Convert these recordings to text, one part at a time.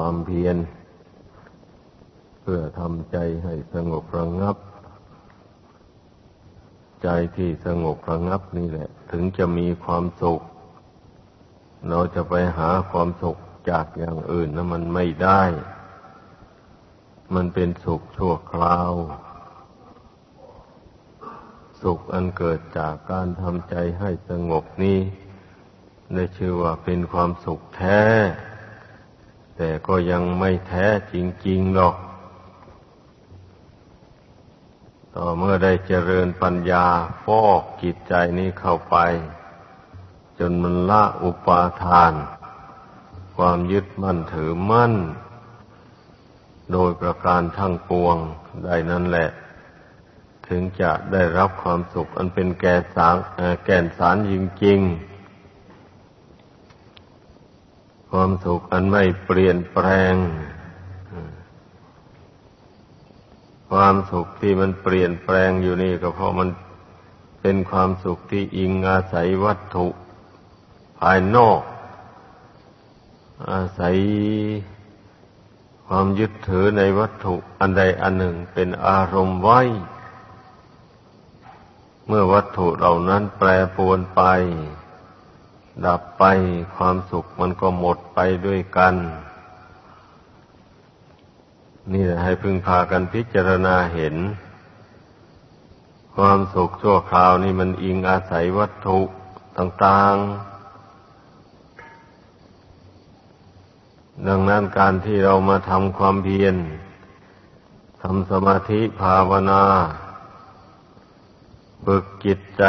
ความเพียร เพื่อทำใจให้สงบระงับ ใจที่สงบระงับนี่แหละ ถึงจะมีความสุข เราจะไปหาความสุขจากอย่างอื่นนะมันไม่ได้ มันเป็นสุขชั่วคราว สุขอันเกิดจากการทำใจให้สงบนี้ได้ชื่อว่าเป็นความสุขแท้ แต่ก็ยังไม่แท้จริงๆหรอก ต่อเมื่อได้เจริญปัญญาฟอกจิตใจนี้เข้าไป จนมันละอุปาทาน ความยึดมั่นถือมั่น โดยประการทั้งปวงได้นั่นแหละ ถึงจะได้รับความสุขอันเป็นแก่สารแก่นสารจริงๆ ความสุขอันไม่เปลี่ยนแปลง ความสุขที่มันเปลี่ยนแปลงอยู่นี่ก็เพราะมันเป็นความสุขที่อิงอาศัยวัตถุ ภายนอก อาศัยความยึดถือในวัตถุอันใดอันหนึ่งเป็นอารมณ์ไว้ เมื่อวัตถุเหล่านั้นแปรปรวนไป ดับไปความสุขมันก็หมดไปด้วยกัน นี่ให้พึงพากันพิจารณาเห็น ความสุขชั่วคราวนี่มันอิงอาศัยวัตถุต่างๆ ดังนั้นการที่เรามาทำความเพียรทำสมาธิภาวนา ฝึกจิตใจ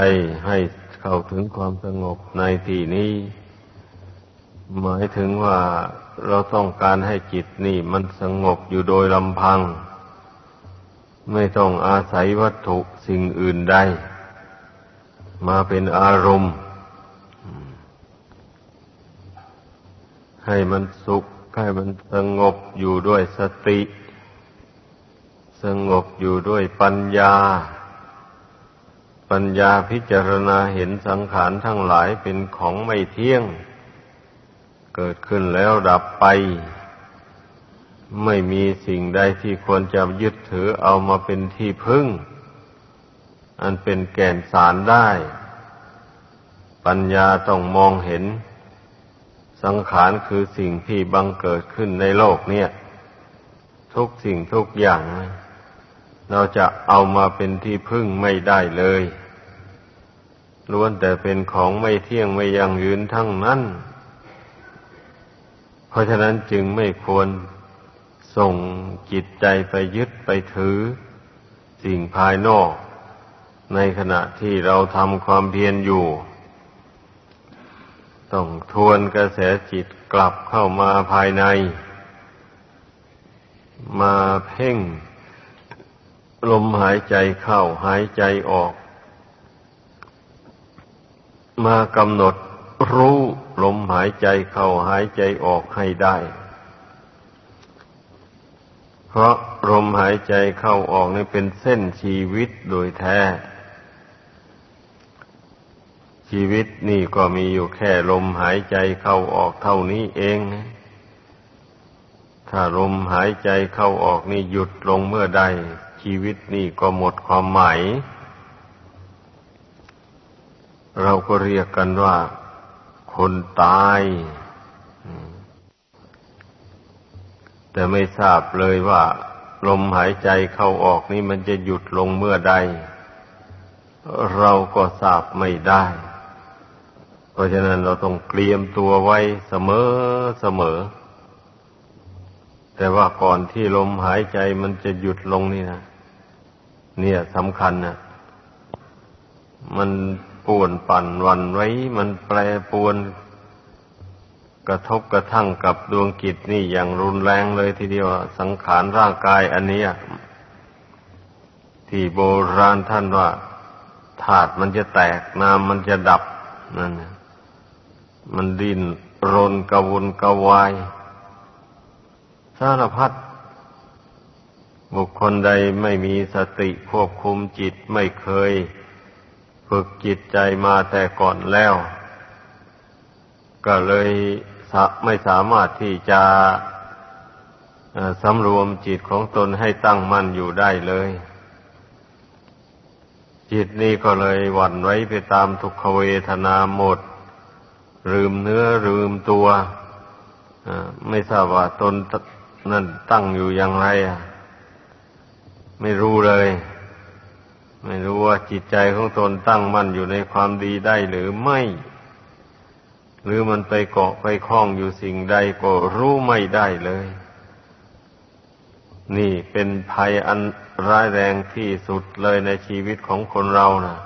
ให้ เข้าถึงความสงบในที่นี้ หมายถึงว่าเราต้องการให้จิตนี่ มันสงบอยู่โดยลำพัง ไม่ต้องอาศัยวัตถุสิ่งอื่นใดมาเป็นอารมณ์ ให้มันสุข ให้มันสงบอยู่ด้วยสติ สงบอยู่ด้วยปัญญา ปัญญาพิจารณาเห็นสังขารทั้งหลายเป็นของไม่เที่ยง เกิดขึ้นแล้วดับไป ไม่มีสิ่งใดที่ควรจะยึดถือเอามาเป็นที่พึ่ง อันเป็นแก่นสารได้ ปัญญาต้องมองเห็น สังขารคือสิ่งที่บังเกิดขึ้นในโลกเนี่ย ทุกสิ่งทุกอย่างเราจะเอามาเป็นที่พึ่งไม่ได้เลย ล้วนแต่เป็นของไม่เที่ยงไม่ยั่งยืนทั้งนั้น เพราะฉะนั้นจึงไม่ควรส่งจิตใจไปยึดไปถือ สิ่งภายนอก ในขณะที่เราทำความเพียรอยู่ ต้องทวนกระแสจิตกลับเข้ามาภายใน มาเพ่ง ลมหายใจเข้าหายใจออก มากำหนดรู้ลมหายใจเข้าหายใจออกให้ได้ เพราะลมหายใจเข้าออกนี่เป็นเส้นชีวิตโดยแท้ ชีวิตนี่ก็มีอยู่แค่ลมหายใจเข้าออกเท่านี้เองถ้าลมหายใจเข้าออกนี่หยุดลงเมื่อใด ชีวิตนี่ก็หมดความหมาย เราก็เรียกกันว่าคนตาย แต่ไม่ทราบเลยว่าลมหายใจเข้าออกนี่มันจะหยุดลงเมื่อใด เราก็ทราบไม่ได้ เพราะฉะนั้นเราต้องเตรียมตัวไว้เสมอเสมอ แต่ว่าก่อนที่ลมหายใจมันจะหยุดลงนี่นะเนี่ยสำคัญนะมัน ป่วนปั่นวันไว้ มันแปรปวน กระทบกระทั่งกับดวงกิจนี่อย่างรุนแรงเลยทีเดียวสังขารร่างกายอันนี้ที่โบราณท่านว่าธาตุมันจะแตกน้ำมันจะดับนั่นมันดินรนกระวนกระวายสารพัดบุคคลใดไม่มีสติควบคุมจิตไม่เคย ฝึกจิตใจมาแต่ก่อนแล้ว ก็เลยไม่สามารถที่จะสำรวมจิตของตนให้ตั้งมั่นอยู่ได้เลย จิตนี้ก็เลยหวั่นไว้ไปตามทุกขเวทนาหมด ลืมเนื้อลืมตัวไม่ทราบว่าตนนั่นตั้งอยู่อย่างไรไม่รู้เลย ไม่รู้ว่าจิตใจของตนตั้งมั่นอยู่ในความดีได้หรือไม่ หรือมันไปเกาะไปคล้องอยู่สิ่งใดก็รู้ไม่ได้เลย นี่เป็นภัยอันร้ายแรงที่สุดเลยในชีวิตของคนเรานะ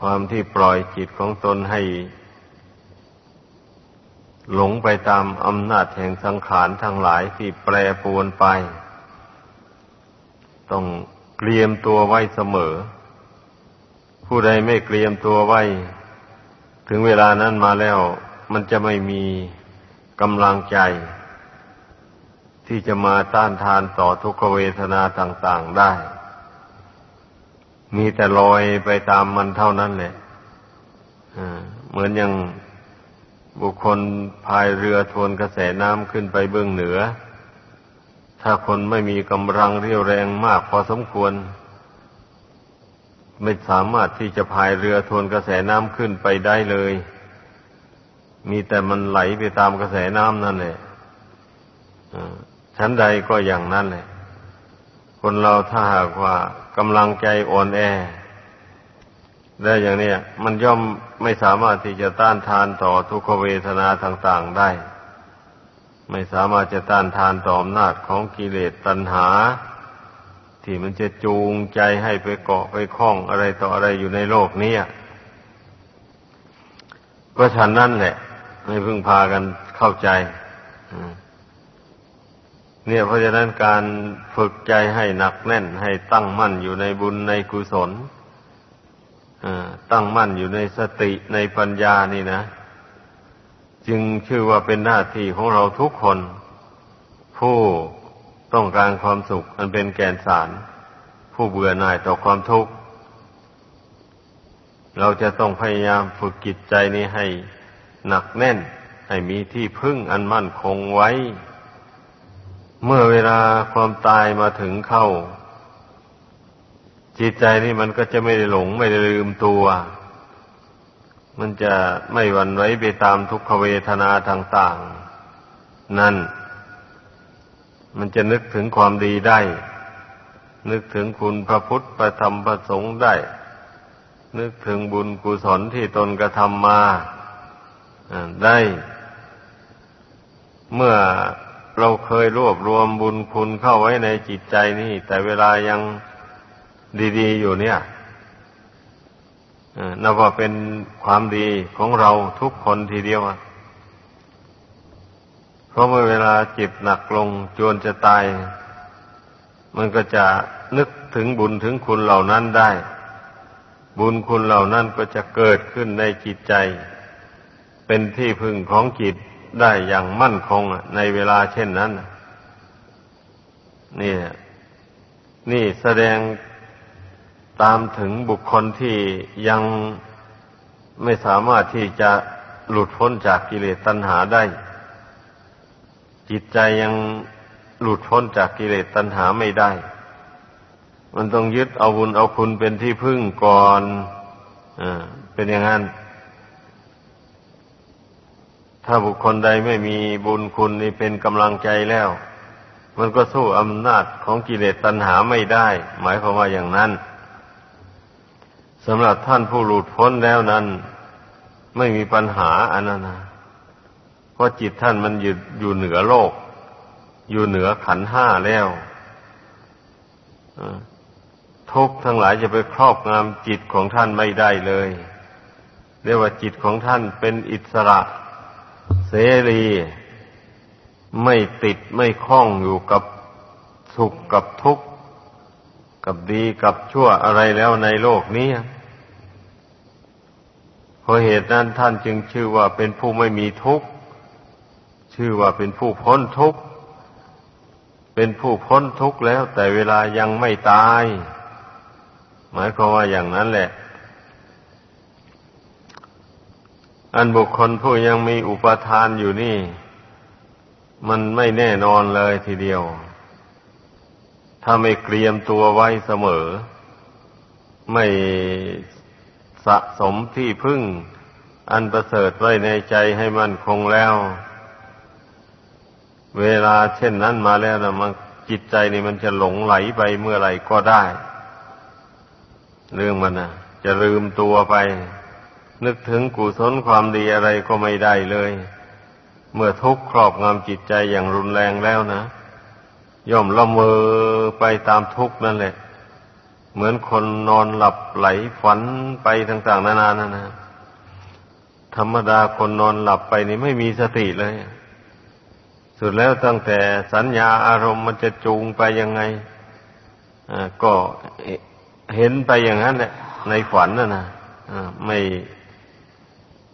ความที่ปล่อยจิตของตนให้ หลงไปตามอำนาจแห่งสังขารทั้งหลายที่แปรปวนไป ต้อง เตรียมตัวไว้เสมอ ผู้ใดไม่เตรียมตัวไว้ ถึงเวลานั้นมาแล้ว มันจะไม่มีกำลังใจ ที่จะมาต้านทานต่อทุกขเวทนาต่างๆได้ มีแต่ลอยไปตามมันเท่านั้นแหละเหมือนอย่างบุคคลพายเรือทวนกระแสน้ำขึ้นไปเบื้องเหนือ ถ้าคนไม่มีกำลังเรี่ยวแรงมากพอสมควร ไม่สามารถที่จะพายเรือทวนกระแสน้ำขึ้นไปได้เลย มีแต่มันไหลไปตามกระแสน้ำนั่นแหละชั้นใดก็อย่างนั้นแหละ คนเราถ้าหากว่ากำลังใจอ่อนแอ ได้อย่างนี้มันย่อมไม่สามารถที่จะต้านทานต่อทุกขเวทนาต่าง ๆ ได้ ไม่สามารถจะต้านทานต่ออำนาจของกิเลสตัณหา ที่มันจะจูงใจให้ไปเกาะไปคล้องอะไรต่ออะไรอยู่ในโลกนี้ก็ฉันนั่นแหละไม่พึ่งพากันเข้าใจเนี่ยเพราะฉะนั้นการฝึกใจให้หนักแน่น ให้ตั้งมั่นอยู่ในบุญในกุศลตั้งมั่นอยู่ในสติในปัญญานี่นะ จึงชื่อว่าเป็นหน้าที่ของเราทุกคน ผู้ต้องการความสุขอันเป็นแกนสาร ผู้เบื่อหน่ายต่อความทุกข์ เราจะต้องพยายามฝึกจิตใจนี้ให้หนักแน่น ให้มีที่พึ่งอันมั่นคงไว้ เมื่อเวลาความตายมาถึงเข้า จิตใจนี่มันก็จะไม่ได้หลงไม่ได้ลืมตัว มันจะไม่หวั่นไหวไปตามทุกขเวทนาต่างๆ นั่น มันจะนึกถึงความดีได้ นึกถึงคุณพระพุทธพระธรรมพระสงฆ์ได้ นึกถึงบุญกุศลที่ตนกระทำมาได้ เมื่อเราเคยรวบรวมบุญคุณเข้าไว้ในจิตใจนี่ แต่เวลายังดี ๆ อยู่เนี่ย นับว่าเป็นความดีของเราทุกคนทีเดียวเพราะเมื่อเวลาจิตหนักลงจวนจะตาย มันก็จะนึกถึงบุญถึงคุณเหล่านั้นได้ บุญคุณเหล่านั้นก็จะเกิดขึ้นในจิตใจ เป็นที่พึ่งของจิตได้อย่างมั่นคงในเวลาเช่นนั้นนี่นี่แสดง ตามถึงบุคคลที่ยังไม่สามารถที่จะหลุดพ้นจากกิเลสตัณหาได้ จิตใจยังหลุดพ้นจากกิเลสตัณหาไม่ได้ มันต้องยึดเอาบุญเอาคุณเป็นที่พึ่งก่อนอเป็นอย่างนั้น ถ้าบุคคลใดไม่มีบุญคุณนี่เป็นกำลังใจแล้ว มันก็สู้อำนาจของกิเลสตัณหาไม่ได้ หมายความว่าอย่างนั้น สำหรับท่านผู้หลุดพ้นแล้วนั้น ไม่มีปัญหาอันนั้นนะเพราะจิตท่านมันอยู่อยู่เหนือโลก อยู่เหนือขันห้าแล้วทุกทั้งหลายจะไปครอบงำจิตของท่านไม่ได้เลยเรียกว่าจิตของท่านเป็นอิสระ เสรี ไม่ติดไม่คล้องอยู่กับสุขกับทุกข์ กับดีกับชั่วอะไรแล้วในโลกนี้เพราะเหตุนั้นท่านจึงชื่อว่าเป็นผู้ไม่มีทุกข์ ชื่อว่าเป็นผู้พ้นทุกข์ เป็นผู้พ้นทุกข์แล้ว แต่เวลายังไม่ตาย หมายความว่าอย่างนั้นแหละ อันบุคคลผู้ยังมีอุปทานอยู่นี่ มันไม่แน่นอนเลยทีเดียว ถ้าไม่เตรียมตัวไว้เสมอ ไม่สะสมที่พึ่ง อันประเสริฐไว้ในใจให้มันคงแล้ว เวลาเช่นนั้นมาแล้วนะมันจิตใจนี่มันจะหลงไหลไปเมื่อไหร่ก็ได้ เรื่องมันนะจะลืมตัวไป นึกถึงกุศลความดีอะไรก็ไม่ได้เลย เมื่อทุกข์ครอบงำจิตใจอย่างรุนแรงแล้วนะ ย่อมละเมอไปตามทุกข์นั่นแหละ เหมือนคนนอนหลับไหลฝันไปต่างๆนานานั่นนะธรรมดาคนนอนหลับไปนี่ไม่มีสติเลย สุดแล้วตั้งแต่สัญญาอารมณ์มันจะจูงไปยังไงก็เห็นไปอย่างนั้นแหละในฝันน่ะนะไม่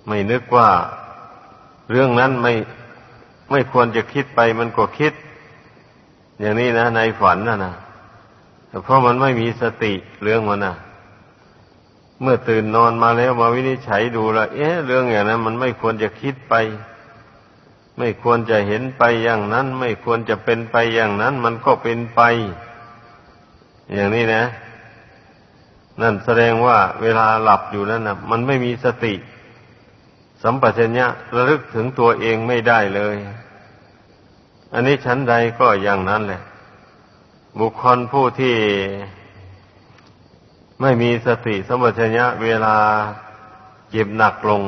ไม่นึกว่าเรื่องนั้นไม่ไม่ควรจะคิดไปมันก็คิด อย่างนี้นะในฝันนะนะแต่เพราะมันไม่มีสติเรื่องมันนะเมื่อตื่นนอนมาแล้วมาวินิจฉัยดูละเอ๊ะเรื่องอย่างนั้น มันไม่ควรจะคิดไป ไม่ควรจะเห็นไปอย่างนั้น ไม่ควรจะเป็นไปอย่างนั้น มันก็เป็นไป อย่างนี้นะ นั่นแสดงว่าเวลาหลับอยู่นั่นนะมันไม่มีสติ สัมปชัญญะระลึกถึงตัวเองไม่ได้เลย อันนี้ชั้นใดก็อย่างนั้นแหละ บุคคลผู้ที่ไม่มีสติสมปชัญญะเวลาเจ็บหนักลง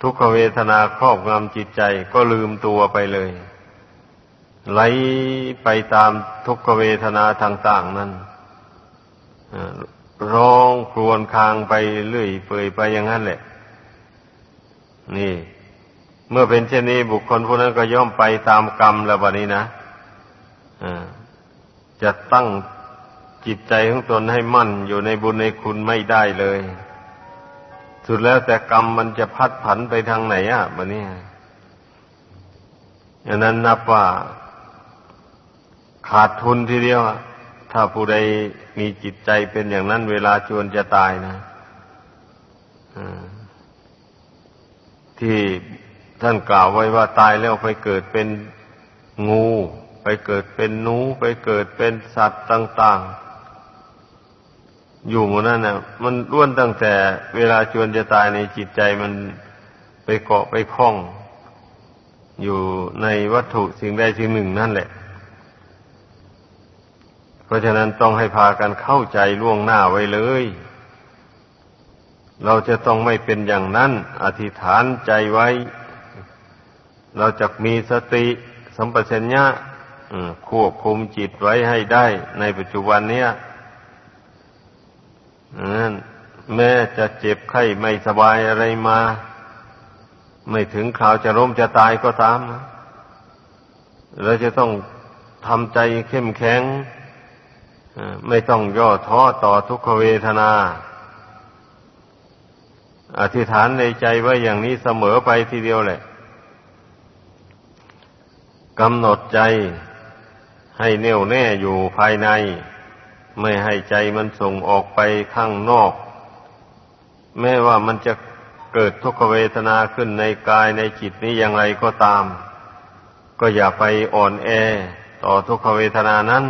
ทุกขเวทนาครอบงำจิตใจก็ลืมตัวไปเลย ไหลไปตามทุกขเวทนาต่างๆนั้นร้องครวญคางไปเรื่อยเปื่อยไปอย่างนั้นแหละ นี่ เมื่อเป็นเช่นนี้บุคคลผู้นั้นก็ย่อมไปตามกรรมแล้วบัดนี้นะจะตั้งจิตใจของตนให้มั่นอยู่ในบุญในคุณไม่ได้เลย สุดแล้วแต่กรรมมันจะพัดผันไปทางไหนอะบัดนี้อย่างนั้นนับว่าขาดทุนทีเดียวถ้าผู้ใดมีจิตใจเป็นอย่างนั้น เวลาชวนจะตายนะที่ ท่านกล่าวไว้ว่าตายแล้วไปเกิดเป็นงู ไปเกิดเป็นหนู ไปเกิดเป็นสัตว์ต่าง ๆ อยู่หมดนั่นนะมันล้วนตั้งแต่เวลาชวนจะตายในจิตใจมันไปเกาะไปคล้อง อยู่ในวัตถุสิ่งใดสิ่งหนึ่งนั่นแหละ เพราะฉะนั้นต้องให้พากันเข้าใจล่วงหน้าไว้เลยเราจะต้องไม่เป็นอย่างนั้น อธิษฐานใจไว้ เราจะมีสติสัมปชัญญะควบคุมจิตไว้ให้ได้ในปัจจุบันเนี้ยแม้จะเจ็บไข้ไม่สบายอะไรมา ไม่ถึงข่าวจะล้มจะตายก็ตาม เราจะต้องทำใจเข้มแข็ง ไม่ต้องย่อท้อต่อทุกขเวทนา อธิษฐานในใจไว้อย่างนี้เสมอไปทีเดียวแหละ กำหนดใจให้แน่วแน่อยู่ภายใน ไม่ให้ใจมันส่งออกไปข้างนอก แม้ว่ามันจะเกิดทุกขเวทนาขึ้นในกายในจิตนี้อย่างไรก็ตาม ก็อย่าไปอ่อนแอต่อทุกขเวทนานั้น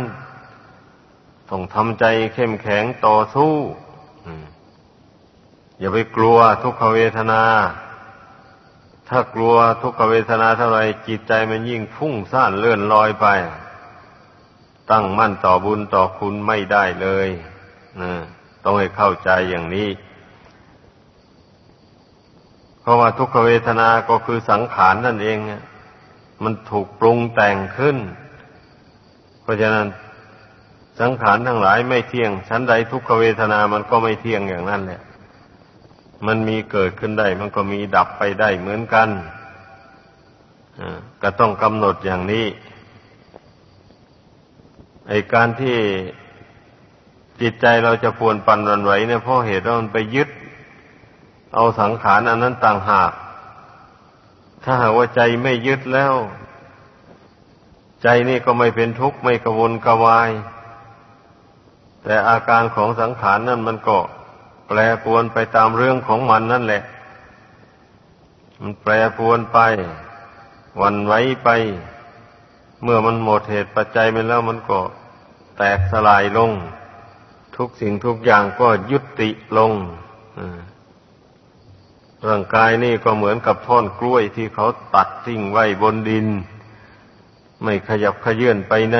ต้องทำใจเข้มแข็งต่อสู้อย่าไปกลัวทุกขเวทนา ถ้ากลัวทุกขเวทนาเท่าไรจิตใจมันยิ่งฟุ้งซ่านเลื่อนลอยไป ตั้งมั่นต่อบุญต่อคุณไม่ได้เลยต้องให้เข้าใจอย่างนี้ เพราะว่าทุกขเวทนาก็คือสังขารนั่นเอง มันถูกปรุงแต่งขึ้น เพราะฉะนั้นสังขารทั้งหลายไม่เที่ยงชั้นใดทุกขเวทนามันก็ไม่เที่ยงอย่างนั้นแหละ มันมีเกิดขึ้นได้ มันก็มีดับไปได้เหมือนกันก็ต้องกำหนดอย่างนี้ไอการที่จิตใจเราจะปวนปันรันไหวเนี่ยเพราะเหตุว่ามันไปยึด เอาสังขารอันนั้นต่างหาก ถ้าหากว่าใจไม่ยึดแล้ว ใจนี่ก็ไม่เป็นทุกข์ไม่กระวนกระวาย แต่อาการของสังขารนั่นมันก็ แปรปวนไปตามเรื่องของมันนั่นแหละ มันแปรปวนไป วันไว้ไป เมื่อมันหมดเหตุปัจจัยไปแล้วมันก็แตกสลายลง ทุกสิ่งทุกอย่างก็ยุติลงร่างกายนี่ก็เหมือนกับท่อนกล้วยที่เขาตัดทิ้งไว้บนดิน ไม่ขยับขยื่นไปไหน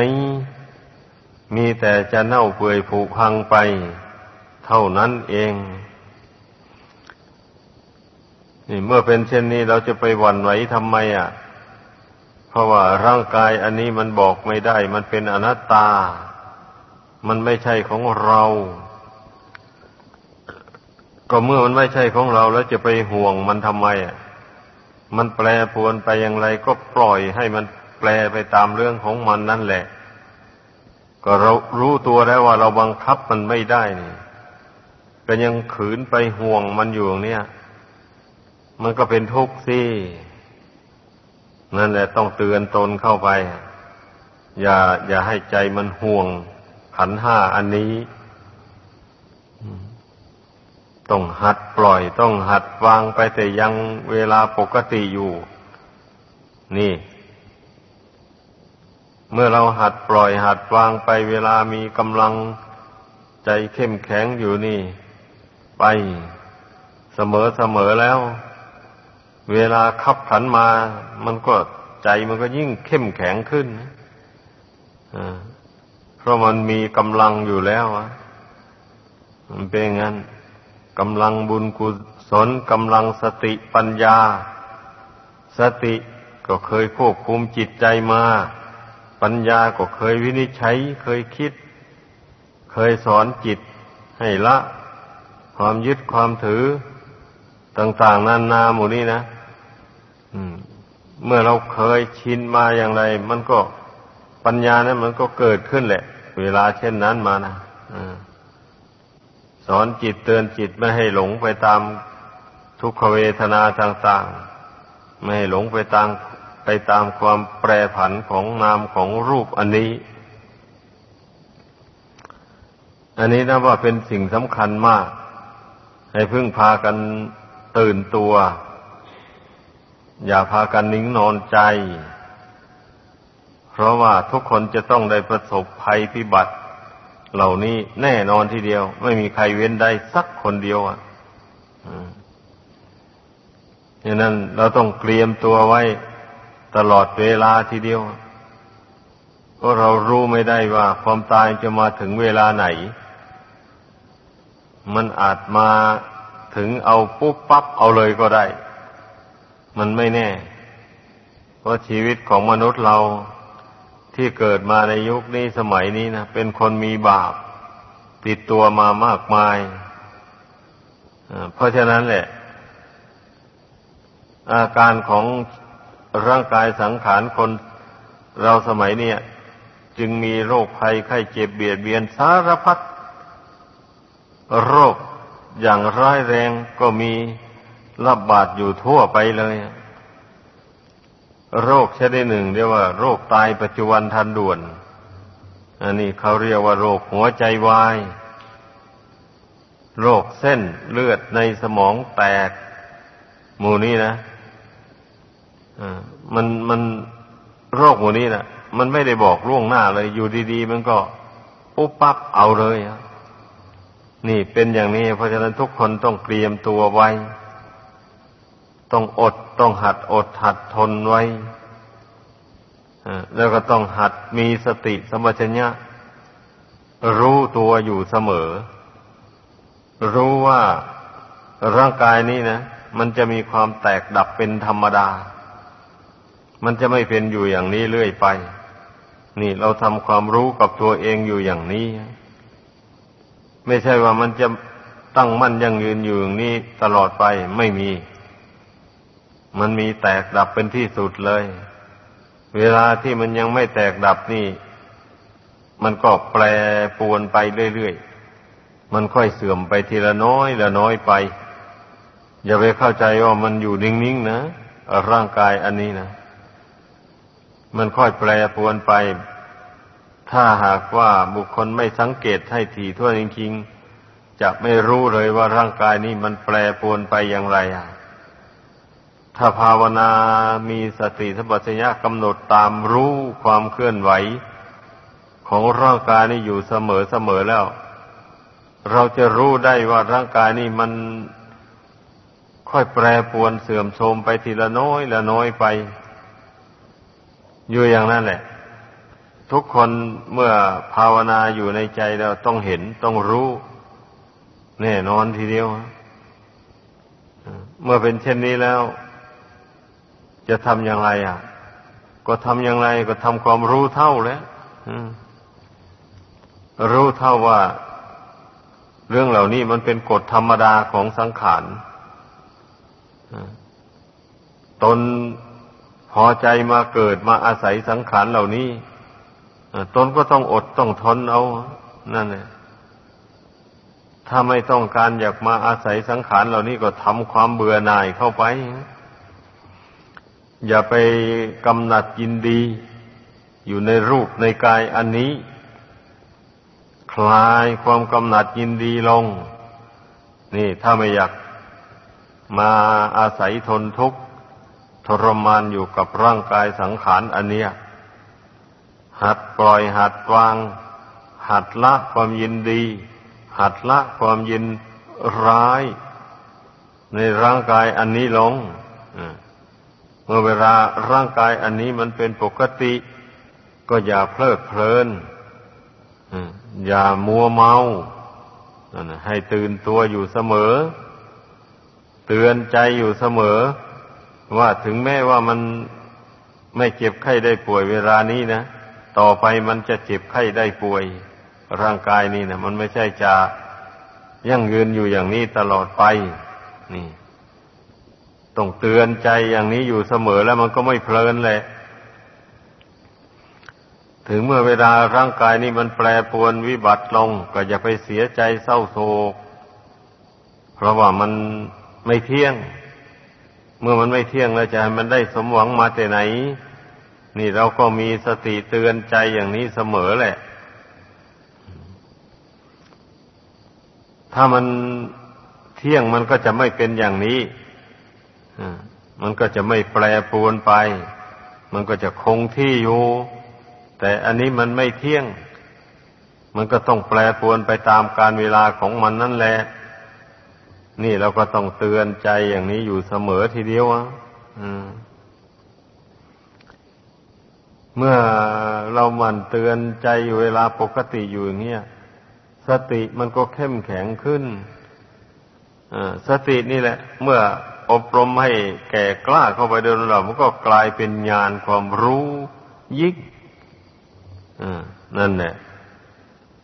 มีแต่จะเน่าเปื่อยผุพังไป เท่านั้นเอง นี่เมื่อเป็นเช่นนี้เราจะไปหวั่นไหวทำไมอะ เพราะว่าร่างกายอันนี้มันบอกไม่ได้ มันเป็นอนัตตา มันไม่ใช่ของเรา ก็เมื่อมันไม่ใช่ของเราแล้วจะไปห่วงมันทำไมอะ มันแปรปวนไปอย่างไรก็ปล่อยให้มันแปลไปตามเรื่องของมันนั่นแหละ ก็เรารู้ตัวแล้วว่าเราบังคับมันไม่ได้นี่ ก็ยังขืนไปห่วงมันอยู่เนี่ย มันก็เป็นทุกข์สินั่นแหละต้องเตือนตนเข้าไป อย่า อย่าให้ใจมันห่วงขันห้าอันนี้ ต้องหัดปล่อย ต้องหัดวางไปแต่ยังเวลาปกติอยู่ นี่ เมื่อเราหัดปล่อยหัดวางไปเวลามีกำลังใจเข้มแข็งอยู่นี่ ไปเสมอเสมอแล้ว เวลาขับขันมา มันก็ใจมันก็ยิ่งเข้มแข็งขึ้นเพราะมันมีกำลังอยู่แล้วมันเป็นงั้นกำลังบุญกุศลกำลังสติปัญญา สติก็เคยควบคุมจิตใจมา ปัญญาก็เคยวินิจฉัย เคยคิด เคยสอนจิตให้ละ ความยึดความถือต่างๆนานาหมู่นี้นะเมื่อเราเคยชินมาอย่างไร มันก็ปัญญานั้นมันก็เกิดขึ้นแหละ เวลาเช่นนั้นมานะสอนจิตเตือนจิตไม่ให้หลงไปตามทุกขเวทนาต่างๆ ไม่ให้หลงไปตามไปตามความแปรผันของนามของรูปอันนี้ อันนี้นะว่าเป็นสิ่งสำคัญมาก ให้พึ่งพากันตื่นตัว อย่าพากันนิ่งนอนใจ เพราะว่าทุกคนจะต้องได้ประสบภัยพิบัติ เหล่านี้แน่นอนทีเดียว ไม่มีใครเว้นได้สักคนเดียวอะดังนั้นเราต้องเตรียมตัวไว้ตลอดเวลาทีเดียว เพราะเรารู้ไม่ได้ว่าความตายจะมาถึงเวลาไหน มันอาจมาถึงเอาปุ๊บปั๊บเอาเลยก็ได้ มันไม่แน่ เพราะชีวิตของมนุษย์เราที่เกิดมาในยุคนี้สมัยนี้นะเป็นคนมีบาป ติดตัวมามากมายเพราะฉะนั้นแหละ อาการของร่างกายสังขารคนเราสมัยนี้จึงมีโรคภัยไข้เจ็บเบียดเบียนสารพัด โรคอย่างร้ายแรงก็มีระบาดอยู่ทั่วไปเลย โรคชนิดหนึ่งเรียกว่า โรคตายปัจจุบันทันด่วน อันนี้เขาเรียกว่าโรคหัวใจวาย โรคเส้นเลือดในสมองแตก หมู่นี้นะมันมันโรคหมู่นี้นะมันไม่ได้บอกล่วงหน้าเลย อยู่ดี ๆ มันก็ปุ๊บปั๊บเอาเลย นี่เป็นอย่างนี้ เพราะฉะนั้นทุกคนต้องเตรียมตัวไว้ ต้องอดต้องหัดอดหัดทนไว้แล้วก็ต้องหัดมีสติสมัชัญญะรู้ตัวอยู่เสมอ รู้ว่าร่างกายนี้นะ มันจะมีความแตกดับเป็นธรรมดา มันจะไม่เป็นอยู่อย่างนี้เรื่อยไป นี่เราทำความรู้กับตัวเองอยู่อย่างนี้ ไม่ใช่ว่ามันจะตั้งมั่นยั่งยืนอยู่อย่างนี้ตลอดไปไม่มี มันมีแตกดับเป็นที่สุดเลย เวลาที่มันยังไม่แตกดับนี่ มันก็แปรปวนไปเรื่อยๆ มันค่อยเสื่อมไปทีละน้อยละน้อยไป อย่าไปเข้าใจว่ามันอยู่นิ่งๆนะร่างกายอันนี้นะ มันค่อยแปรปวนไป ถ้าหากว่าบุคคลไม่สังเกตให้ถี่ถ้วนจริงๆจะไม่รู้เลยว่าร่างกายนี้มันแปรปวนไปอย่างไรอะถ้าภาวนามีสติสัมปชัญญะกำหนดตามรู้ความเคลื่อนไหว ของร่างกายนี่อยู่เสมอเสมอแล้ว เราจะรู้ได้ว่าร่างกายนี่มันค่อยแปรปวนเสื่อมโทรมไปทีละน้อยละน้อยไป อยู่อย่างนั้นแหละ ทุกคนเมื่อภาวนาอยู่ในใจแล้วต้องเห็นต้องรู้ แน่นอนทีเดียว เมื่อเป็นเช่นนี้แล้ว จะทำอย่างไรอะ ก็ทำอย่างไรก็ทำความรู้เท่าแล้วรู้เท่าว่า เรื่องเหล่านี้มันเป็นกฎธรรมดาของสังขารตนพอใจมาเกิดมาอาศัยสังขารเหล่านี้ ตนก็ต้องอดต้องทนเอา นั่นแหละถ้าไม่ต้องการอยากมาอาศัยสังขารเหล่านี้ก็ทำความเบื่อหน่ายเข้าไป อย่าไปกำหนัดยินดี อยู่ในรูปในกายอันนี้ คลายความกำหนัดยินดีลง นี่ถ้าไม่อยากมาอาศัยทนทุกข์ทรมานอยู่กับร่างกายสังขารอันเนี้ย หัดปล่อยหัดวาง หัดละความยินดี หัดละความยินร้าย ในร่างกายอันนี้ลงเมื่อเวลาร่างกายอันนี้มันเป็นปกติ ก็อย่าเพลิดเพลินอย่ามัวเมาให้ตื่นตัวอยู่เสมอ เตือนใจอยู่เสมอ ว่าถึงแม้ว่ามันไม่เจ็บไข้ได้ป่วยเวลานี้นะ ต่อไปมันจะเจ็บไข้ได้ป่วย ร่างกายนี่นะมันไม่ใช่จะยั่งยืนอยู่อย่างนี้ตลอดไป นี่ต้องเตือนใจอย่างนี้อยู่เสมอแล้วมันก็ไม่เพลินแหละถึงเมื่อเวลาร่างกายนี้มันแปรปรวนวิบัติลง ก็อย่าไปเสียใจเศร้าโศก เพราะว่ามันไม่เที่ยง เมื่อมันไม่เที่ยงแล้วจะให้มันได้สมหวังมาแต่ไหน นี่เราก็มีสติเตือนใจอย่างนี้เสมอแหละ ถ้ามันเที่ยงมันก็จะไม่เป็นอย่างนี้ มันก็จะไม่แปรปรวนไป มันก็จะคงที่อยู่ แต่อันนี้มันไม่เที่ยง มันก็ต้องแปรปรวนไปตามการเวลาของมันนั่นแหละ นี่เราก็ต้องเตือนใจอย่างนี้อยู่เสมอทีเดียวอะ เมื่อเราหมั่นเตือนใจอยู่เวลาปกติอยู่อย่างเงี้ยสติมันก็เข้มแข็งขึ้นสตินี่แหละ เมื่ออบรมให้แก่กล้าเข้าไปเดินเรามันก็กลายเป็นญาณความรู้ยิ่งนั่นแหละ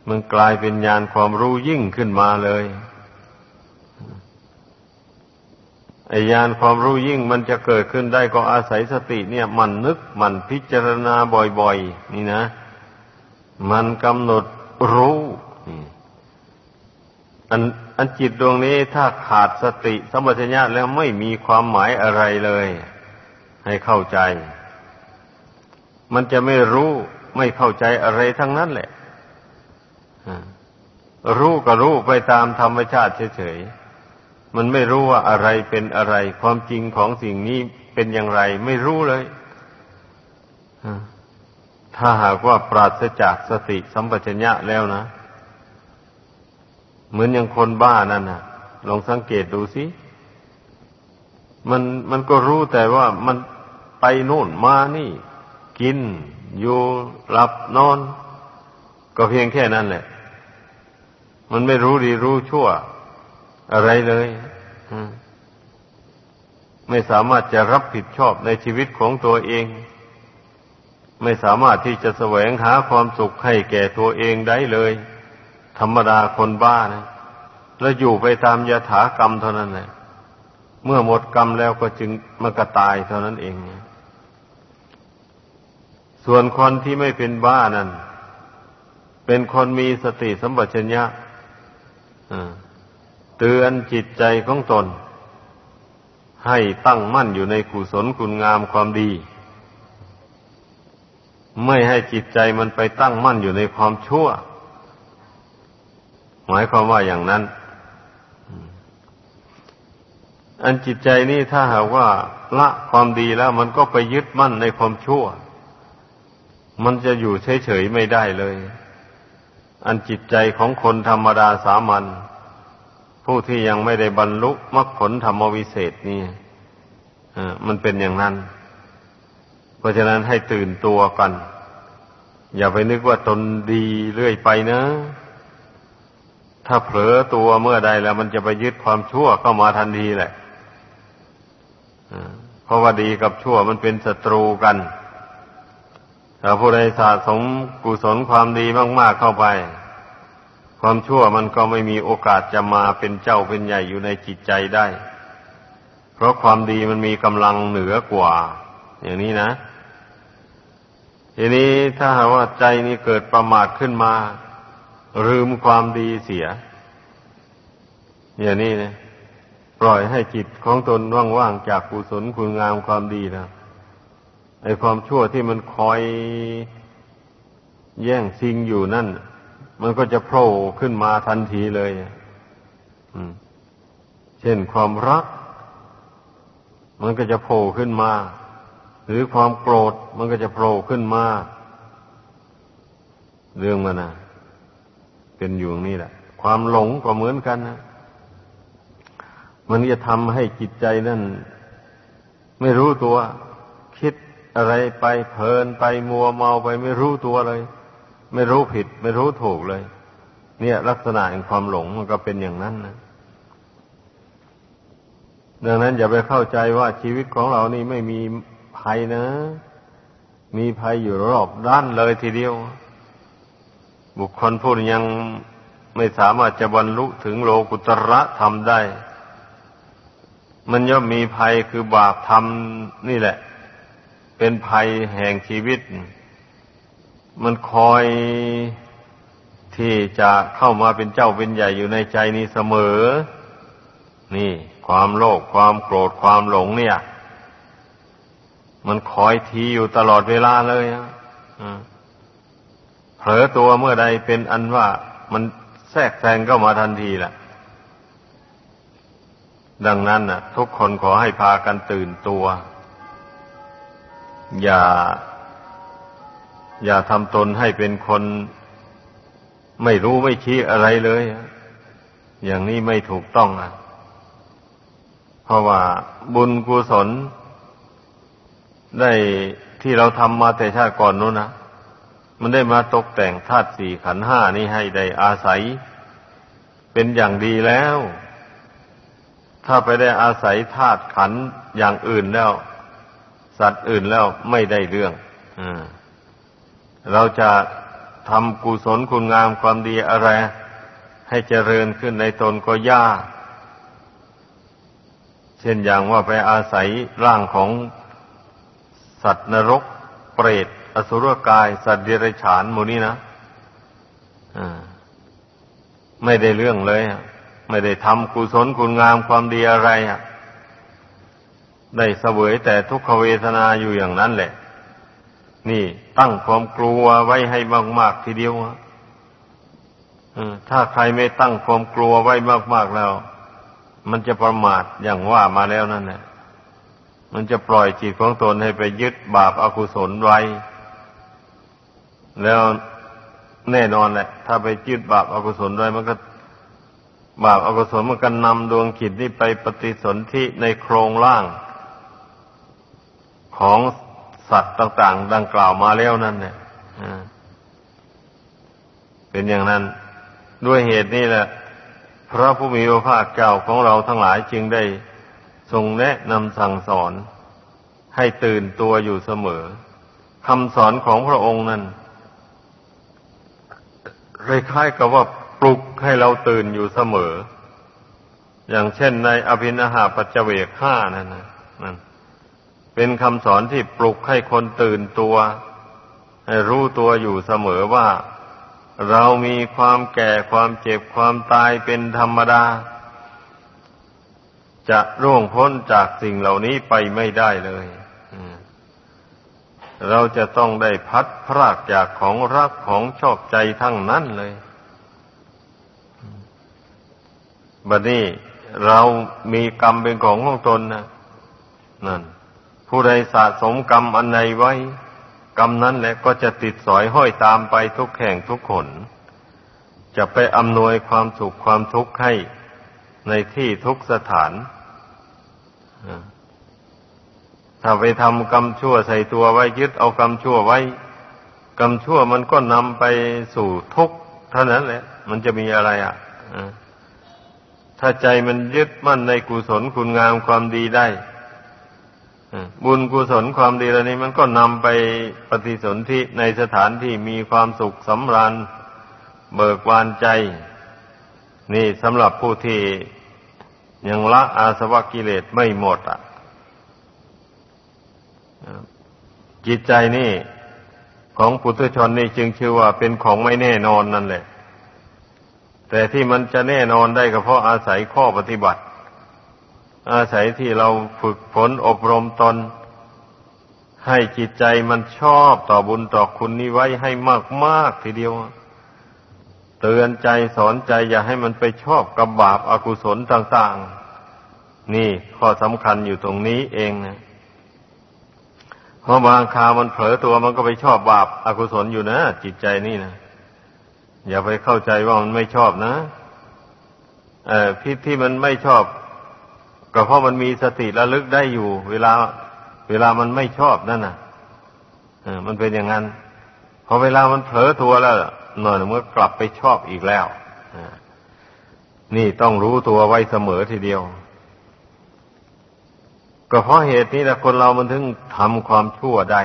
มันกลายเป็นญาณความรู้ยิ่งขึ้นมาเลย ไอ้ญาณความรู้ยิ่งมันจะเกิดขึ้นได้ก็อาศัยสติเนี่ย มันนึกมันพิจารณาบ่อยๆ นี่นะ มันกำหนดรู้อันอันจิตดวงนี้ถ้าขาดสติสัมปชัญญะแล้วไม่มีความหมายอะไรเลย ให้เข้าใจ มันจะไม่รู้ไม่เข้าใจอะไรทั้งนั้นแหละรู้ก็รู้ไปตามธรรมชาติเฉยๆ มันไม่รู้ว่าอะไรเป็นอะไร ความจริงของสิ่งนี้เป็นอย่างไร ไม่รู้เลยถ้าหากว่าปราศจากสติสัมปชัญญะแล้วนะ เหมือนอย่างคนบ้านั่นนะลองสังเกตดูสิ มันมันก็รู้แต่ว่ามันไปโน่นมานี่ กิน อยู่หลับนอน ก็เพียงแค่นั้นแหละ มันไม่รู้ดีรู้ชั่ว อะไรเลยไม่สามารถจะรับผิดชอบในชีวิตของตัวเอง ไม่สามารถที่จะแสวงหาความสุขให้แก่ตัวเองได้เลย ธรรมดาคนบ้านะแล้วอยู่ไปตามยถากรรมเท่านั้นแหละเมื่อหมดกรรมแล้วก็จึงมากระตายเท่านั้นเอง ส่วนคนที่ไม่เป็นบ้านั้น เป็นคนมีสติสัมปชัญญะ เตือนจิตใจของตน ให้ตั้งมั่นอยู่ในกุศลคุณงามความดี ไม่ให้จิตใจมันไปตั้งมั่นอยู่ในความชั่ว หมายความว่าอย่างนั้น อันจิตใจนี่ถ้าหากว่าละความดีแล้วมันก็ไปยึดมั่นในความชั่ว มันจะอยู่เฉยๆไม่ได้เลย อันจิตใจของคนธรรมดาสามัญ ผู้ที่ยังไม่ได้บรรลุมรรคผลธรรมวิเศษนี่มันเป็นอย่างนั้น เพราะฉะนั้นให้ตื่นตัวกัน อย่าไปนึกว่าตนดีเรื่อยไปนะ ถ้าเผลอตัวเมื่อใดแล้ว มันจะไปยึดความชั่วเข้ามาทันทีแหละเพราะว่าดีกับชั่วมันเป็นศัตรูกัน ถ้าผู้ใดสะสมกุศลความดีมาก ๆเข้าไป ความชั่วมันก็ไม่มีโอกาสจะมาเป็นเจ้าเป็นใหญ่อยู่ในจิตใจได้ เพราะความดีมันมีกำลังเหนือกว่า อย่างนี้นะ ทีนี้ถ้าหากว่าใจนี้เกิดประมาทขึ้นมา ลืมความดีเสีย อย่างนี้นะปล่อยให้จิตของตนว่างๆจากกุศลคุณงามความดีนะไอความชั่วที่มันคอยแย่งชิงอยู่นั่น มันก็จะโผล่ขึ้นมาทันทีเลยเช่นความรัก มันก็จะโผล่ขึ้นมา หรือความโกรธมันก็จะโผล่ขึ้นมา เรื่องมันนะเป็นอยู่นี่แหละ ความหลงก็เหมือนกันนะมันจะทำให้จิตใจนั่น ไม่รู้ตัว คิดอะไรไปเพลินไปมัวเมาไปไม่รู้ตัวเลย ไม่รู้ผิด ไม่รู้ถูกเลย เนี่ย ลักษณะแห่งความหลงมันก็เป็นอย่างนั้นนะดังนั้นอย่าไปเข้าใจว่าชีวิตของเรานี่ไม่มีภัยนะ มีภัยอยู่รอบด้านเลยทีเดียว บุคคลผู้ยังไม่สามารถจะบรรลุถึงโลกุตระธรรมได้ มันย่อมมีภัยคือบาปทำนี่แหละ เป็นภัยแห่งชีวิต มันคอยที่จะเข้ามาเป็นเจ้าเป็นใหญ่อยู่ในใจนี้เสมอ นี่ ความโลภความโกรธความหลงเนี่ย มันคอยทีอยู่ตลอดเวลาเลยอะเผลอตัวเมื่อใดเป็นอันว่ามันแทรกแซงเข้ามาทันทีแหละดังนั้นน่ะทุกคนขอให้พากันตื่นตัว อย่า อย่าทำตนให้เป็นคน ไม่รู้ไม่ชี้อะไรเลย อย่างนี้ไม่ถูกต้องอะ เพราะว่าบุญกุศล ได้ที่เราทำมาแต่ชาติก่อนนู้นนะมันได้มาตกแต่งธาตุสี่ขันห้านี้ให้ได้อาศัย เป็นอย่างดีแล้ว ถ้าไปได้อาศัยธาตุขันอย่างอื่นแล้ว สัตว์อื่นแล้วไม่ได้เรื่อง อ เราจะทำกุศลคุณงามความดีอะไร ให้เจริญขึ้นในตนก็ยาก เช่นอย่างว่าไปอาศัยร่างของสัตว์นรก เปรต อสุรกาย สัตว์เดรัจฉานหมูนี้นะไม่ได้เรื่องเลยไม่ได้ทำกุศลคุณงามความดีอะไรได้เสวยแต่ทุกขเวทนาอยู่อย่างนั้นแหละ นี่ตั้งความกลัวไว้ให้มากๆทีเดียวถ้าใครไม่ตั้งความกลัวไว้มากๆแล้ว มันจะประมาทอย่างว่ามาแล้วนั่นแหละมันจะปล่อยจิตของตนให้ไปยึดบาปอากุศลไว้ แล้วแน่นอนแหละ ถ้าไปยึดบาปอากุศลไว้มันก็ บาปอกุศลมันก็นำดวงจิตนี้ไปปฏิสนธิในโครงร่าง ของ สัตว์ต่างๆ ดังกล่าวมาแล้วนั่นเนี่ยเป็นอย่างนั้น ด้วยเหตุนี้แหละ พระผู้มีพระภาคเจ้าของเราทั้งหลายจึงได้ทรงแนะนำสั่งสอน ให้ตื่นตัวอยู่เสมอคำสอนของพระองค์นั้นคล้ายๆกับว่าปลุกให้เราตื่นอยู่เสมอ อย่างเช่นในอภินาหาปัจเจเวกห้านั่นนะนั่น เป็นคำสอนที่ปลุกให้คนตื่นตัว ให้รู้ตัวอยู่เสมอว่า เรามีความแก่ความเจ็บความตายเป็นธรรมดา จะร่วงพ้นจากสิ่งเหล่านี้ไปไม่ได้เลยเราจะต้องได้พัดพรากจากของรักของชอบใจทั้งนั้นเลยบัดนี้เรามีกรรมเป็นของของตนนะนั่น ผู้ใดสะสมกรรมอันใดไว้ กรรมนั้นแหละก็จะติดสอยห้อยตามไปทุกแห่งทุกคน จะไปอำนวยความสุขความทุกข์ให้ในที่ทุกสถาน ถ้าไปทำกรรมชั่วใส่ตัวไว้ยึดเอากรรมชั่วไว้ กรรมชั่วมันก็นำไปสู่ทุกข์เท่านั้นแหละ มันจะมีอะไรอะถ้าใจมันยึดมั่นในกุศลคุณงามความดีได้ บุญกุศลความดีเหล่านี้มันก็นำไปปฏิสนธิในสถานที่มีความสุขสำราญเบิกบานใจ นี่สำหรับผู้ที่ยังละอาสวะกิเลสไม่หมดอะจิตใจนี่ของปุถุชนนี่จึงชื่อว่าเป็นของไม่แน่นอนนั่นแหละ แต่ที่มันจะแน่นอนได้ก็เพราะอาศัยข้อปฏิบัติ อาศัยที่เราฝึกฝนอบรมตน ให้จิตใจมันชอบต่อบุญต่อคุณนี้ไว้ให้มากๆทีเดียว เตือนใจสอนใจอย่าให้มันไปชอบกับบาปอากุศลต่างๆ นี่ข้อสำคัญอยู่ตรงนี้เองนะเพราะบางคราวมันเผลอตัวมันก็ไปชอบบาปอากุศลอยู่นะจิตใจนี่นะอย่าไปเข้าใจว่ามันไม่ชอบนะเออพิษที่มันไม่ชอบ ก็เพราะมันมีสติระลึกได้อยู่ เวลา เวลามันไม่ชอบนั่นน่ะเออมันเป็นอย่างนั้นพอเวลามันเผลอตัวแล้วหน่อยเมื่อกลับไปชอบอีกแล้วนี่ต้องรู้ตัวไว้เสมอทีเดียว ก็เพราะเหตุนี้แหละคนเรามันถึงทำความชั่วได้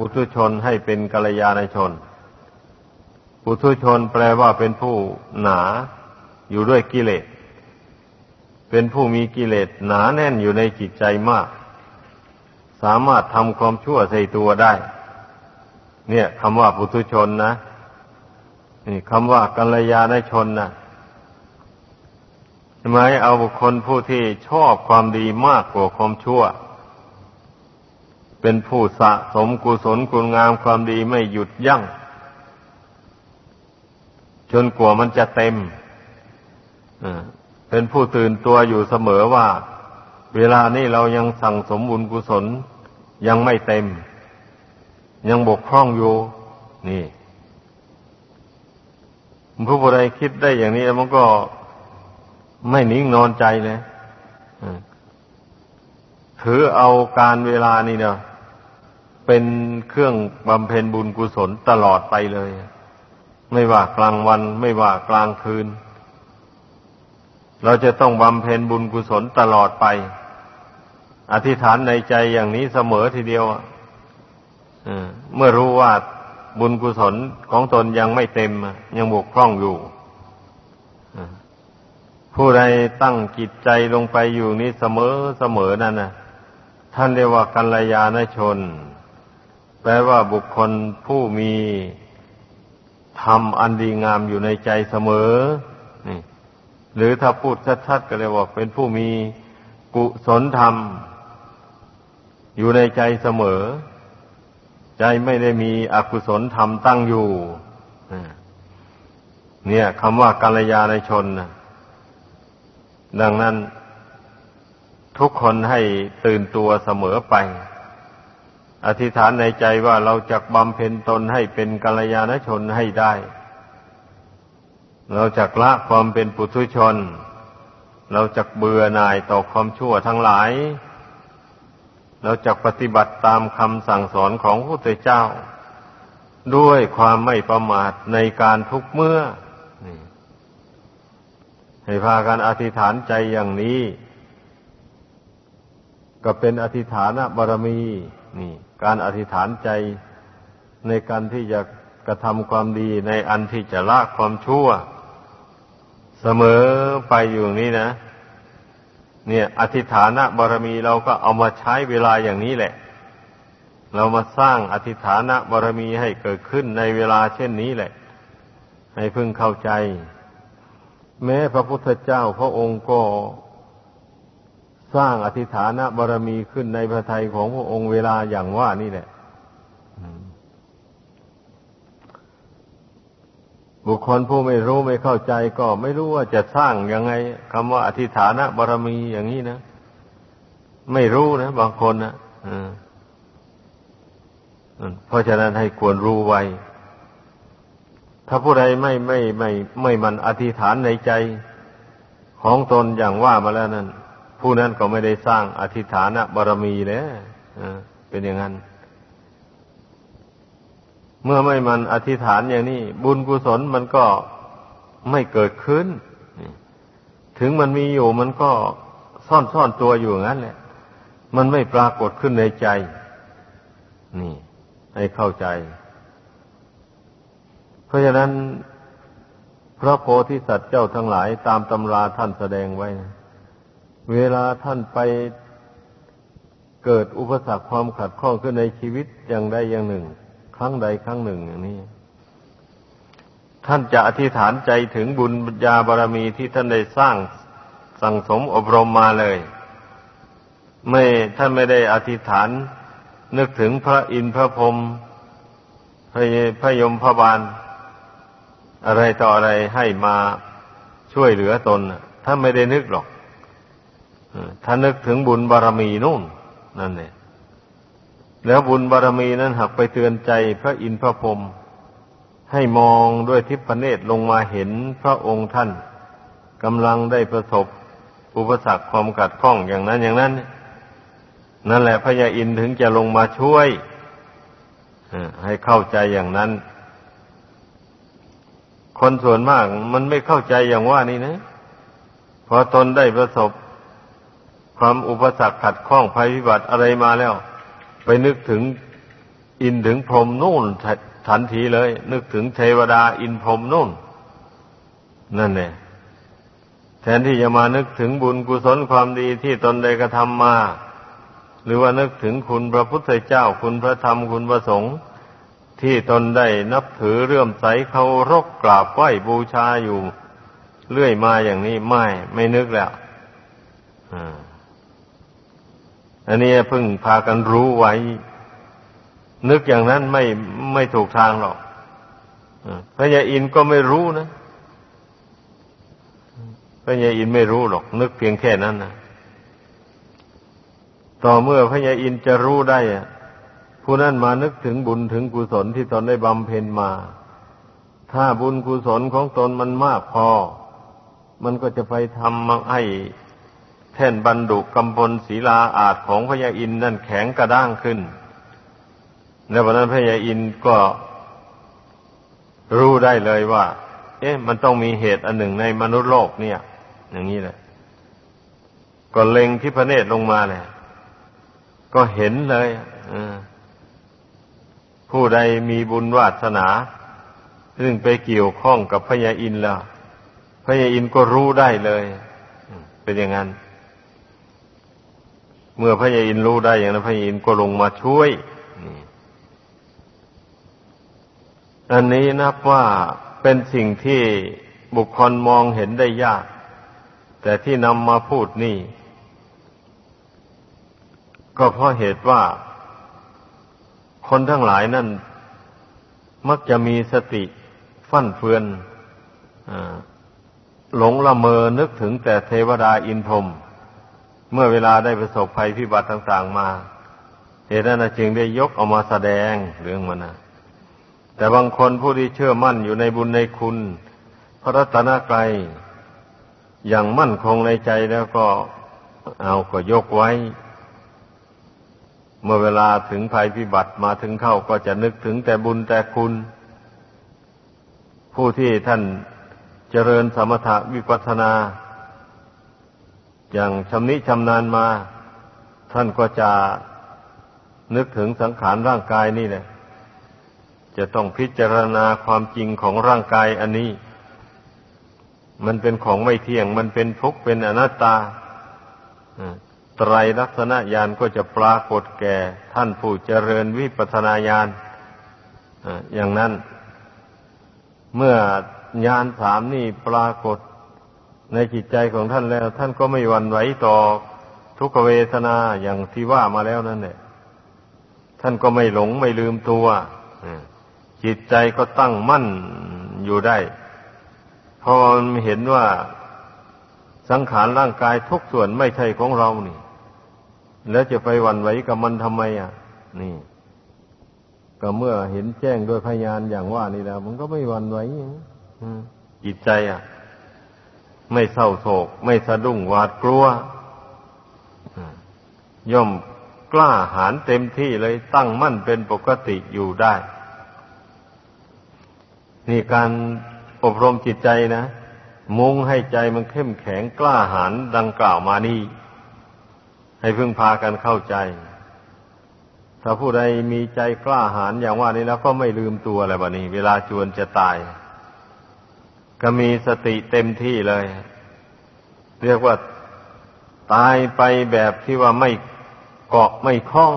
ปุถุชนให้เป็นกัลยาณชน ปุถุชนแปลว่าเป็นผู้หนาอยู่ด้วยกิเลส เป็นผู้มีกิเลสหนาแน่นอยู่ในจิตใจมาก สามารถทำความชั่วใส่ตัวได้ เนี่ยคำว่าปุถุชนนะนี่คำว่ากัลยาณชนนะหมายเอาบุคคลผู้ที่ชอบความดีมากกว่าความชั่ว เป็นผู้สะสมกุศลคุณงามความดีไม่หยุดยัง้ง จนกว่ามันจะเต็ม เป็นผู้ตื่นตัวอยู่เสมอว่า เวลานี้เรายังสั่งสมบุญกุศลยังไม่เต็ม ยังบกพร่องอยู่ นี่ผู้ใดคิดได้อย่างนี้มันก็ไม่นิ่งนอนใจเลยถือเอาการเวลานี่เนาะ เป็นเครื่องบำเพ็ญบุญกุศลตลอดไปเลย ไม่ว่ากลางวัน ไม่ว่ากลางคืน เราจะต้องบำเพ็ญบุญกุศลตลอดไป อธิษฐานในใจอย่างนี้เสมอทีเดียวเมื่อรู้ว่าบุญกุศลของตนยังไม่เต็ม ยังบกพร่องอยู่ผู้ใดตั้งจิตใจลงไปอยู่นี้เสมอเสมอนั่นนะท่านเรียกว่ากัลยาณชน แปลว่าบุคคลผู้มีธรรมอันดีงามอยู่ในใจเสมอ นี่หรือถ้าพูดชัดๆก็เรียว่าเป็นผู้มีกุศลธรรม อยู่ในใจเสมอ ใจไม่ได้มีอกุศลธรรมตั้งอยู่เนี่ยคำว่ากัลยาณชนนะดังนั้นทุกคนให้ตื่นตัวเสมอไป อธิษฐานในใจว่าเราจะบำเพ็ญตนให้เป็นกัลยาณชนให้ได้ เราจะละความเป็นปุถุชน เราจะเบื่อหน่ายต่อความชั่วทั้งหลาย เราจะปฏิบัติตามคำสั่งสอนของพระพุทธเจ้า ด้วยความไม่ประมาทในการทุกเมื่อให้พากันอธิษฐานใจอย่างนี้ ก็เป็นอธิษฐานบารมีนี่ การอธิษฐานใจในการที่จะกระทำความดีในอันที่จะละความชั่ว เสมอไปอยู่นี้นะ เนี่ย อธิษฐานบารมีเราก็เอามาใช้เวลาอย่างนี้แหละ เรามาสร้างอธิษฐานบารมีให้เกิดขึ้นในเวลาเช่นนี้แหละ ให้พึงเข้าใจ แม้พระพุทธเจ้าพระองค์ก็ สร้างอธิษฐานบารมีขึ้นในพระทัยของพระองค์เวลาอย่างว่านี่แหละบุคคลผู้ไม่รู้ไม่เข้าใจก็ไม่รู้ว่าจะสร้างยังไงคำว่าอธิฐานบารมีอย่างนี้นะไม่รู้นะบางคนนะเพราะฉะนั้นให้ควรรู้ไว้ ถ้าผู้ใดไม่ไม่ไม่ ไม่มันอธิษฐานในใจของตนอย่างว่ามาแล้วนั้น ผู้นั้นก็ไม่ได้สร้างอธิฐานบารมีแล้วเป็นอย่างนั้น เมื่อไม่มันอธิษฐานอย่างนี้ บุญกุศลมันก็ไม่เกิดขึ้น ถึงมันมีอยู่มันก็ซ่อนซ่อนตัวอยู่งั้นแหละ มันไม่ปรากฏขึ้นในใจ นี่ ให้เข้าใจ เพราะฉะนั้น พระโพธิสัตว์เจ้าทั้งหลายตามตำราท่านแสดงไว้นะ เวลาท่านไปเกิดอุปสรรคความขัดข้องขึ้นในชีวิตอย่างใดอย่างหนึ่ง ครั้งใดครั้งหนึ่งอย่างนี้ ท่านจะอธิษฐานใจถึงบุญญาบารมีที่ท่านได้สร้างสั่งสมอบรมมาเลย ไม่ท่านไม่ได้อธิษฐาน นึกถึงพระอินทร์พระพรหมพระพระยมพระบาล อะไรต่ออะไรให้มาช่วยเหลือตนท่านไม่ได้นึกหรอก ท่านึกถึงบุญบารมีนู่น นั่นเองแล้วบุญบารรมีนั้นหักไปเตือนใจพระอินทร์พระพรหมให้มองด้วยทิพเนตรลงมาเห็นพระองค์ท่านกำลังได้ประสบอุปสรรคความกัดข้องอย่างนั้นอย่างนั้น นั่นแหละพระยาอินถึงจะลงมาช่วยให้เข้าใจอย่างนั้น คนส่วนมากมันไม่เข้าใจอย่างว่านี่นะพอตนได้ประสบ ความอุปสรรคขัดข้องภัยพิบัติอะไรมาแล้ว ไปนึกถึงอินถึงพรหมนู่นทันทีเลย นึกถึงเทวดาอินพรหมนู่น นั่นเนี่ยแทนที่จะมานึกถึงบุญกุศลความดีที่ตนได้กระทำมา หรือว่านึกถึงคุณพระพุทธเจ้าคุณพระธรรมคุณพระสงฆ์ที่ตนได้นับถือเรื่อมใสเคารพกราบไหว้บูชาอยู่ เรื่อยมาอย่างนี้ไม่ ไม่นึกแล้วอ่า อันนี้เพิ่งพากันรู้ไว้ นึกอย่างนั้นไม่ไม่ถูกทางหรอกพระยาอินก็ไม่รู้นะพระยาอินไม่รู้หรอก นึกเพียงแค่นั้นนะต่อเมื่อพระยาอินจะรู้ได้ผู้นั้นมานึกถึงบุญถึงกุศลที่ตนได้บำเพ็ญมา ถ้าบุญกุศลของตนมันมากพอ มันก็จะไปทำมาให้ แท่นบรรดุกำพลศีลาอาจของพระยาอินนั่นแข็งกระด้างขึ้น ในวันนั้นพระยาอินก็รู้ได้เลยว่า เอ๊ะ มันต้องมีเหตุอันหนึ่งในมนุษย์โลกเนี่ย อย่างนี้แหละ ก็เล็งที่พระเนตรลงมาเลยก็เห็นเลยผู้ใดมีบุญวาสนา ซึ่งไปเกี่ยวข้องกับพระยาอินแล้วพระยาอินก็รู้ได้เลย เป็นอย่างนั้น เมื่อพระยาอินรู้ได้อย่างนั้นพระยาอินก็ลงมาช่วยอันนี้นับว่าเป็นสิ่งที่บุคคลมองเห็นได้ยาก แต่ที่นำมาพูดนี่ ก็เพราะเหตุว่า คนทั้งหลายนั่น มักจะมีสติฟั่นเฟือนหลงละเมอนึกถึงแต่เทวดาอินพรหม เมื่อเวลาได้ประสบภัยพิบัติต่างๆมา เหตุนั้นจึงได้ยกออกมาแสดงเรื่องมันนะแต่บางคนผู้ที่เชื่อมั่นอยู่ในบุญในคุณ พระรัตนกรัยอย่างมั่นคงในใจแล้วก็เอาก็ยกไว้ เมื่อเวลาถึงภัยพิบัติมาถึงเข้าก็จะนึกถึงแต่บุญแต่คุณ ผู้ที่ท่านเจริญสมถะวิปัสสนา อย่างชำนิชำนาญมา ท่านก็จะนึกถึงสังขารร่างกายนี่แหละจะต้องพิจารณาความจริงของร่างกายอันนี้ มันเป็นของไม่เที่ยง มันเป็นทุกข์เป็นอนัตตาไตรลักษณะญาณก็จะปรากฏแก่ท่านผู้เจริญวิปัสนาญาณอย่างนั้น เมื่อญาณสามนี่ปรากฏ ในจิตใจของท่านแล้ว ท่านก็ไม่หวั่นไหวต่อทุกเวทนาอย่างที่ว่ามาแล้วนั่นแหละท่านก็ไม่หลงไม่ลืมตัวจิตใจก็ตั้งมั่นอยู่ได้พอเห็นว่าสังขารร่างกายทุกส่วนไม่ใช่ของเรานี่ แล้วจะไปหวั่นไหวกับมันทำไมอะ นี่ ก็เมื่อเห็นแจ้งโดยพยานอย่างว่านี่แล้วมันก็ไม่หวั่นไหวจิตใจอะ ไม่เศร้าโศก ไม่สะดุ้งหวาดกลัว ย่อมกล้าหาญเต็มที่เลยตั้งมั่นเป็นปกติอยู่ได้ นี่การอบรมจิตใจนะ มุ่งให้ใจมันเข้มแข็งกล้าหาญดังกล่าวมานี่ ให้พึ่งพากันเข้าใจ ถ้าผู้ใดมีใจกล้าหาญอย่างว่านี้แล้วก็ไม่ลืมตัวอะไรแบบนี้ เวลาจวนจะตาย ก็มีสติเต็มที่เลย เรียกว่าตายไปแบบที่ว่าไม่เกาะไม่คล้อง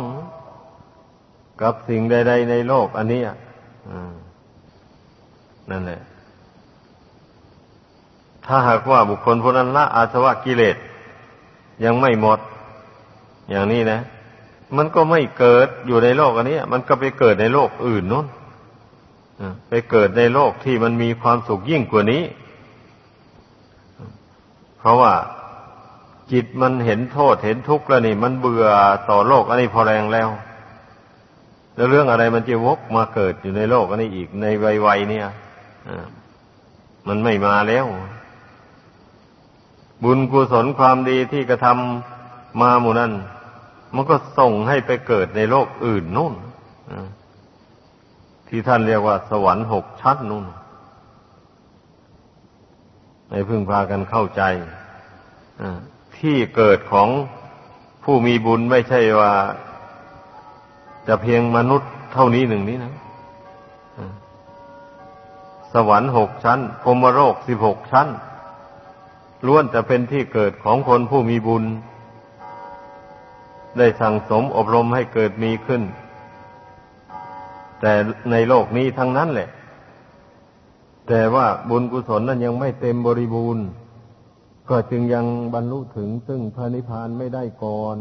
กับสิ่งใด ๆ ในโลก อันนี้นั่นแหละ ถ้าหากว่าบุคคลผู้นั้นละอาสวะกิเลสยังไม่หมด อย่างนี้นะ มันก็ไม่เกิดอยู่ในโลกอันนี้ มันก็ไปเกิดในโลกอื่นนู้น ไปเกิดในโลกที่มันมีความสุขยิ่งกว่านี้ เพราะว่าจิตมันเห็นโทษเห็นทุกข์แล้วนี่ มันเบื่อต่อโลกอันนี้พอแรงแล้ว แล้วเรื่องอะไรมันจะวกมาเกิดอยู่ในโลกอันนี้อีกในวัยๆเนี่ยมันไม่มาแล้ว บุญกุศลความดีที่กระทำมาหมู่นั้น มันก็ส่งให้ไปเกิดในโลกอื่นนู่น ที่ท่านเรียกว่าสวรรค์หกชั้นนู่นในพึ่งพากันเข้าใจที่เกิดของผู้มีบุญไม่ใช่ว่าจะเพียงมนุษย์เท่านี้หนึ่งนี้นะสวรรค์หกชั้นพรมโรคสิบหกชั้นล้วนจะเป็นที่เกิดของคนผู้มีบุญ ได้สั่งสมอบรมให้เกิดมีขึ้น แต่ในโลกนี้ทั้งนั้นแหละ แต่ว่าบุญกุศลนั้นยังไม่เต็มบริบูรณ์ ก็จึงยังบรรลุถึงซึ่งพระนิพพานไม่ได้ก่อน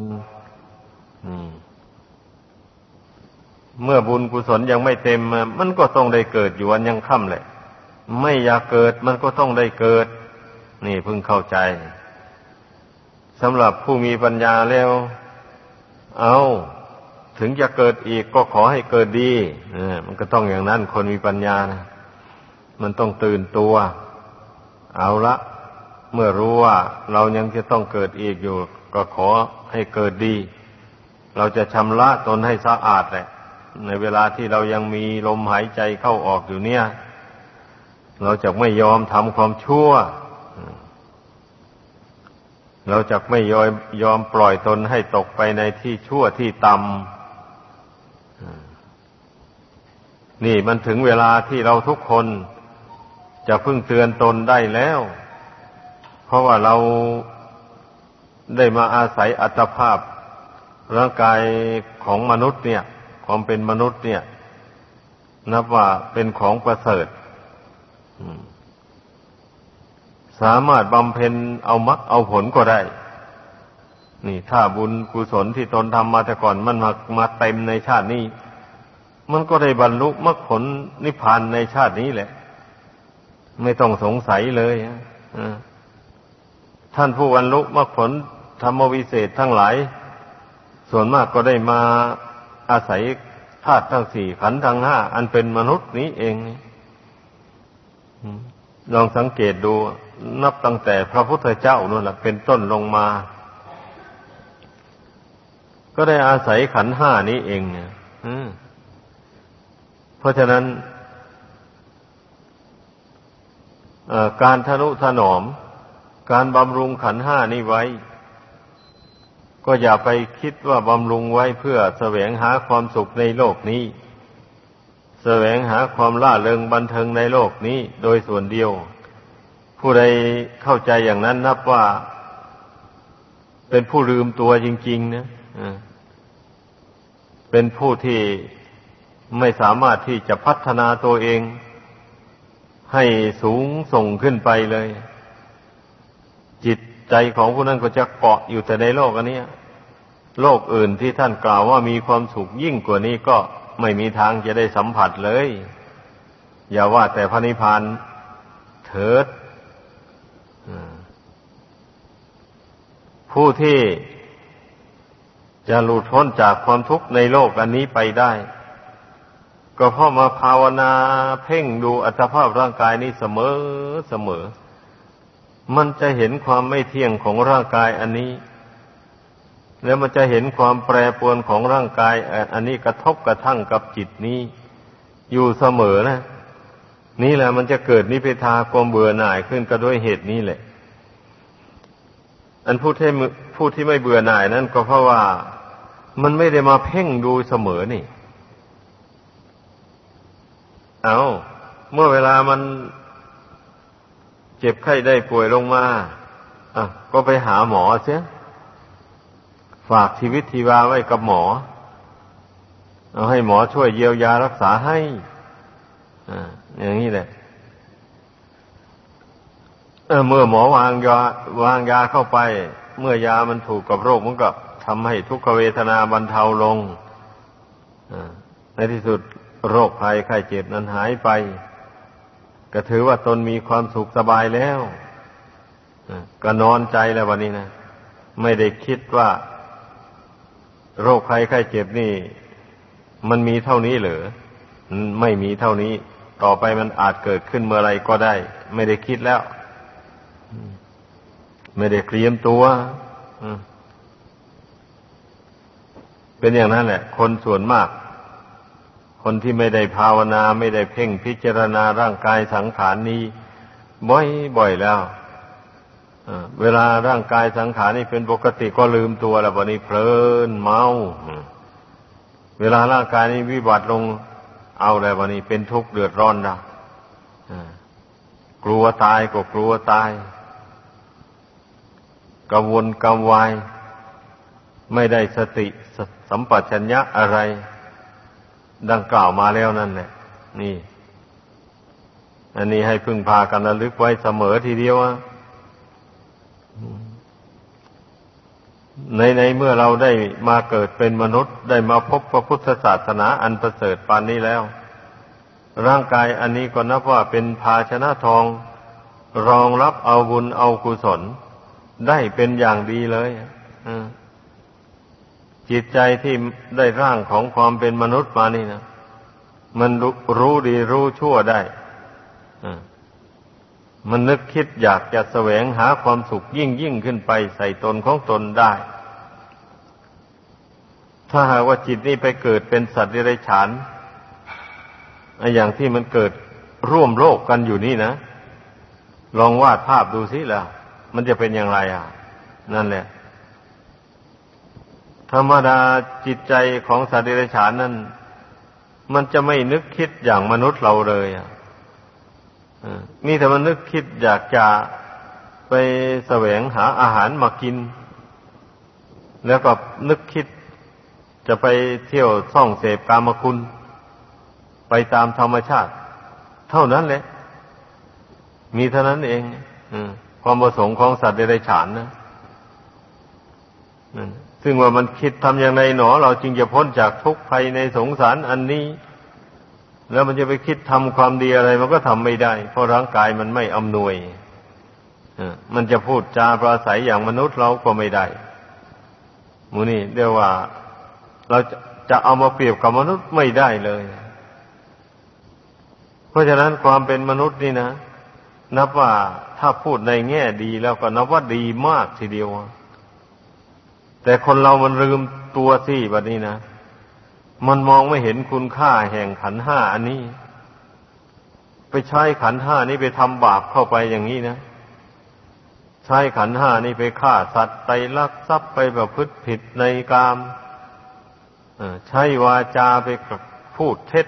เมื่อบุญกุศลยังไม่เต็ม มันก็ต้องได้เกิดอยู่วันยังค่ำแหละ ไม่อยากเกิดมันก็ต้องได้เกิด นี่เพิ่งเข้าใจสำหรับผู้มีปัญญาแล้ว เอา ถึงจะเกิดอีกก็ขอให้เกิดดีมันก็ต้องอย่างนั้นคนมีปัญญานะมันต้องตื่นตัว เอาละ เมื่อรู้ว่าเรายังจะต้องเกิดอีกอยู่ ก็ขอให้เกิดดี เราจะชำระตนให้สะอาดแหละในเวลาที่เรายังมีลมหายใจเข้าออกอยู่เนี่ย เราจะไม่ยอมทำความชั่ว เราจะไม่ยอมยอมปล่อยตนให้ตกไปในที่ชั่วที่ต่ำ นี่มันถึงเวลาที่เราทุกคนจะพึ่งเตือนตนได้แล้ว เพราะว่าเราได้มาอาศัยอัตภาพ ร่างกายของมนุษย์เนี่ย ความเป็นมนุษย์เนี่ย นับว่าเป็นของประเสริฐสามารถบำเพ็ญเอามรรคเอาผลก็ได้ นี่ ถ้าบุญกุศลที่ตนทำมาแต่ก่อนมันมามาเต็มในชาตินี้ มันก็ได้บรรลุมรรคผลนิพพานในชาตินี้แหละ ไม่ต้องสงสัยเลยท่านผู้บรรลุมรรคผลธรรมวิเศษทั้งหลาย ส่วนมากก็ได้มาอาศัยธาตุทั้งสี่ขันธ์ทั้งห้าอันเป็นมนุษย์นี้เองลองสังเกตดูนับตั้งแต่พระพุทธเจ้านั่นแหละเป็นต้นลงมา ก็ได้อาศัยขันห้านี้เองเนี่ยเพราะฉะนั้นการทะนุถนอม การบำรุงขันห้านี้ไว้ ก็อย่าไปคิดว่าบำรุงไว้เพื่อแสวงหาความสุขในโลกนี้ แสวงหาความล่าเริงบันเทิงในโลกนี้โดยส่วนเดียว ผู้ใดเข้าใจอย่างนั้นนับว่า เป็นผู้ลืมตัวจริง ๆ นะ เป็นผู้ที่ไม่สามารถที่จะพัฒนาตัวเอง ให้สูงส่งขึ้นไปเลย จิตใจของผู้นั้นก็จะเกาะอยู่แต่ในโลกอันนี้โลกอื่นที่ท่านกล่าวว่ามีความสุขยิ่งกว่านี้ก็ไม่มีทางจะได้สัมผัสเลย อย่าว่าแต่พระนิพพานเถิดผู้ที่ จะหลุดพ้นจากความทุกข์ในโลกอันนี้ไปได้ ก็เพราะมาภาวนาเพ่งดูอัตภาพร่างกายนี้เสมอเสมอ มันจะเห็นความไม่เที่ยงของร่างกายอันนี้ แล้วมันจะเห็นความแปรปรวนของร่างกาย อันนี้กระทบกระทั่งกับจิตนี้ อยู่เสมอนะนี่แหละมันจะเกิดนิพพทาความเบื่อหน่ายขึ้นก็ด้วยเหตุนี้แหละ อันผู้ที่ผู้ที่ไม่เบื่อหน่ายนั้นก็เพราะว่า มันไม่ได้มาเพ่งดูเสมอนี่ เอาเมื่อเวลามันเจ็บไข้ได้ป่วยลงมาอะก็ไปหาหมอเสียฝากชีวิตทีวาไว้กับหมอ เอาให้หมอช่วยเยียวยารักษาให้อ่าอย่างนี้แหละเเมื่อหมอวางยาวางยาเข้าไป เมื่อยามันถูกกับโรคมันก็ำให้ทุกขเวทนาบรรเทาลงในที่สุดโรคภัยไข้เจ็บนั้นหายไป ก็ถือว่าตนมีความสุขสบายแล้วก็นอนใจแล้ววันนี้นะไม่ได้คิดว่า โรคภัยไข้เจ็บนี่ มันมีเท่านี้เหรือไม่มีเท่านี้ ต่อไปมันอาจเกิดขึ้นเมื่อไรก็ได้ ไม่ได้คิดแล้ว ไม่ได้เตรียมตัว เป็นอย่างนั้นแหละ คนส่วนมาก คนที่ไม่ได้ภาวนาไม่ได้เพ่งพิจารณาร่างกายสังขารนี้ บ่อยบ่อยแล้วเวลาร่างกายสังขารนี่เป็นปกติก็ลืมตัวแล้ววันนี้เพลินเมา เวลาร่างกายนี้วิบัติลงเอาแล้ววันนี้เป็นทุกข์เดือดร้อนนะกลัวตายก็กลัวตายกังวลกังวาย ไม่ได้สติสัมปชัญญะอะไร ดังกล่าวมาแล้วนั่นแหละนี่ อันนี้ให้พึ่งพากันระลึกไว้เสมอทีเดียวในในเมื่อเราได้มาเกิดเป็นมนุษย์ ได้มาพบพระพุทธศาสนาอันประเสริฐปานนี้แล้ว ร่างกายอันนี้ก็นับว่าเป็นภาชนะทอง รองรับเอาบุญเอากุศล ได้เป็นอย่างดีเลย อืม จิตใจที่ได้ร่างของความเป็นมนุษย์มานี่นะมันรู้ดีรู้ชั่วได้มันนึกคิดอยากจะแสวงหาความสุขยิ่งยิ่งขึ้นไปใส่ตนของตนได้ ถ้าหากว่าจิตนี้ไปเกิดเป็นสัตว์เดรัจฉานอย่างที่มันเกิดร่วมโลกกันอยู่นี่นะ ลองวาดภาพดูสิล้วมันจะเป็นอย่างไรอะ นั่นแหละ ธรรมดาจิตใจของสัตว์เดรัจฉานนั้น มันจะไม่นึกคิดอย่างมนุษย์เราเลยอะมีแต่มันนึกคิดอยากจะไปแสวงหาอาหารมากิน แล้วก็นึกคิดจะไปเที่ยวท่องเสพกามคุณ ไปตามธรรมชาติ เท่านั้นแหละ มีเท่านั้นเองความประสงค์ของสัตว์เดรัจฉานนะ ซึ่งว่ามันคิดทำอย่างไรหนอ เราจึงจะพ้นจากทุกข์ภัยในสงสารอันนี้ แล้วมันจะไปคิดทำความดีอะไร มันก็ทำไม่ได้ เพราะร่างกายมันไม่อำนวยมันจะพูดจาปราศัยอย่างมนุษย์เราก็ไม่ได้มูนี่เรียกว่า เราจะจะเอามาเปรียบกับมนุษย์ไม่ได้เลย เพราะฉะนั้นความเป็นมนุษย์นี่นะ นับว่าถ้าพูดในแง่ดีแล้วก็นับว่าดีมากทีเดียว แต่คนเรามันลืมตัวสิแบบนี้นะ มันมองไม่เห็นคุณค่าแห่งขันห้าอันนี้ ไปใช้ขันห้านี้ไปทำบาปเข้าไปอย่างนี้นะ ใช้ขันห้านี้ไปฆ่าสัตว์ไปลักทรัพย์ไปประพฤติผิดในกามใช้วาจาไปพูดเท็จ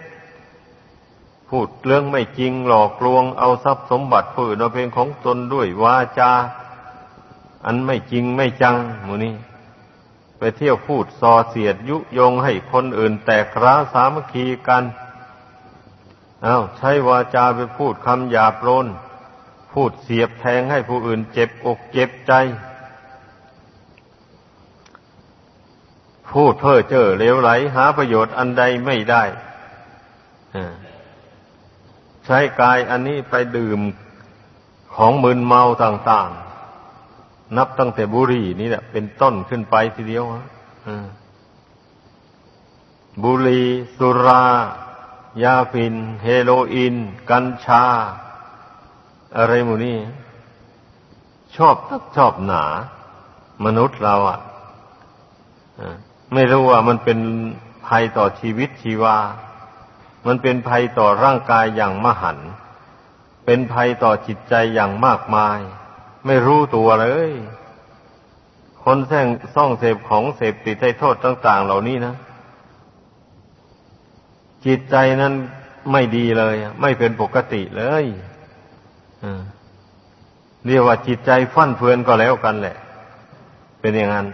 พูดเรื่องไม่จริงหลอกลวงเอาทรัพย์สมบัติผู้อื่นเอาเป็นของตนด้วยวาจา อันไม่จริงไม่จังหมูนี้ ไปเที่ยวพูดส่อเสียดยุยงให้คนอื่นแตกร้าสามัคคีกันอาใช้วาจาไปพูดคำหยาบโลนพูดเสียบแทงให้ผู้อื่นเจ็บอกเจ็บใจ พูดเพ้อเจ้อเลวไหล หาประโยชน์อันใดไม่ได้ใช้กายอันนี้ไปดื่มของมึนเมาต่าง ๆ นับตั้งแต่บุหรี่นี่แหละเป็นต้นขึ้นไปทีเดียวบุหรี่สุรา ยาฟิน เฮโรอีน กัญชา อะไรหมูนี่ชอบตักชอบหนา มนุษย์เราอะไม่รู้ว่ามันเป็นภัยต่อชีวิตชีวา มันเป็นภัยต่อร่างกายอย่างมหัน เป็นภัยต่อจิตใจอย่างมากมาย ไม่รู้ตัวเลย คนแท่งซ่องเสพของเสพติดให้โทษต่าง ๆ เหล่านี้นะ จิตใจนั้นไม่ดีเลย ไม่เป็นปกติเลยเรียกว่าจิตใจฟั่นเฟือนก็แล้วกันแหละ เป็นอย่างนั้น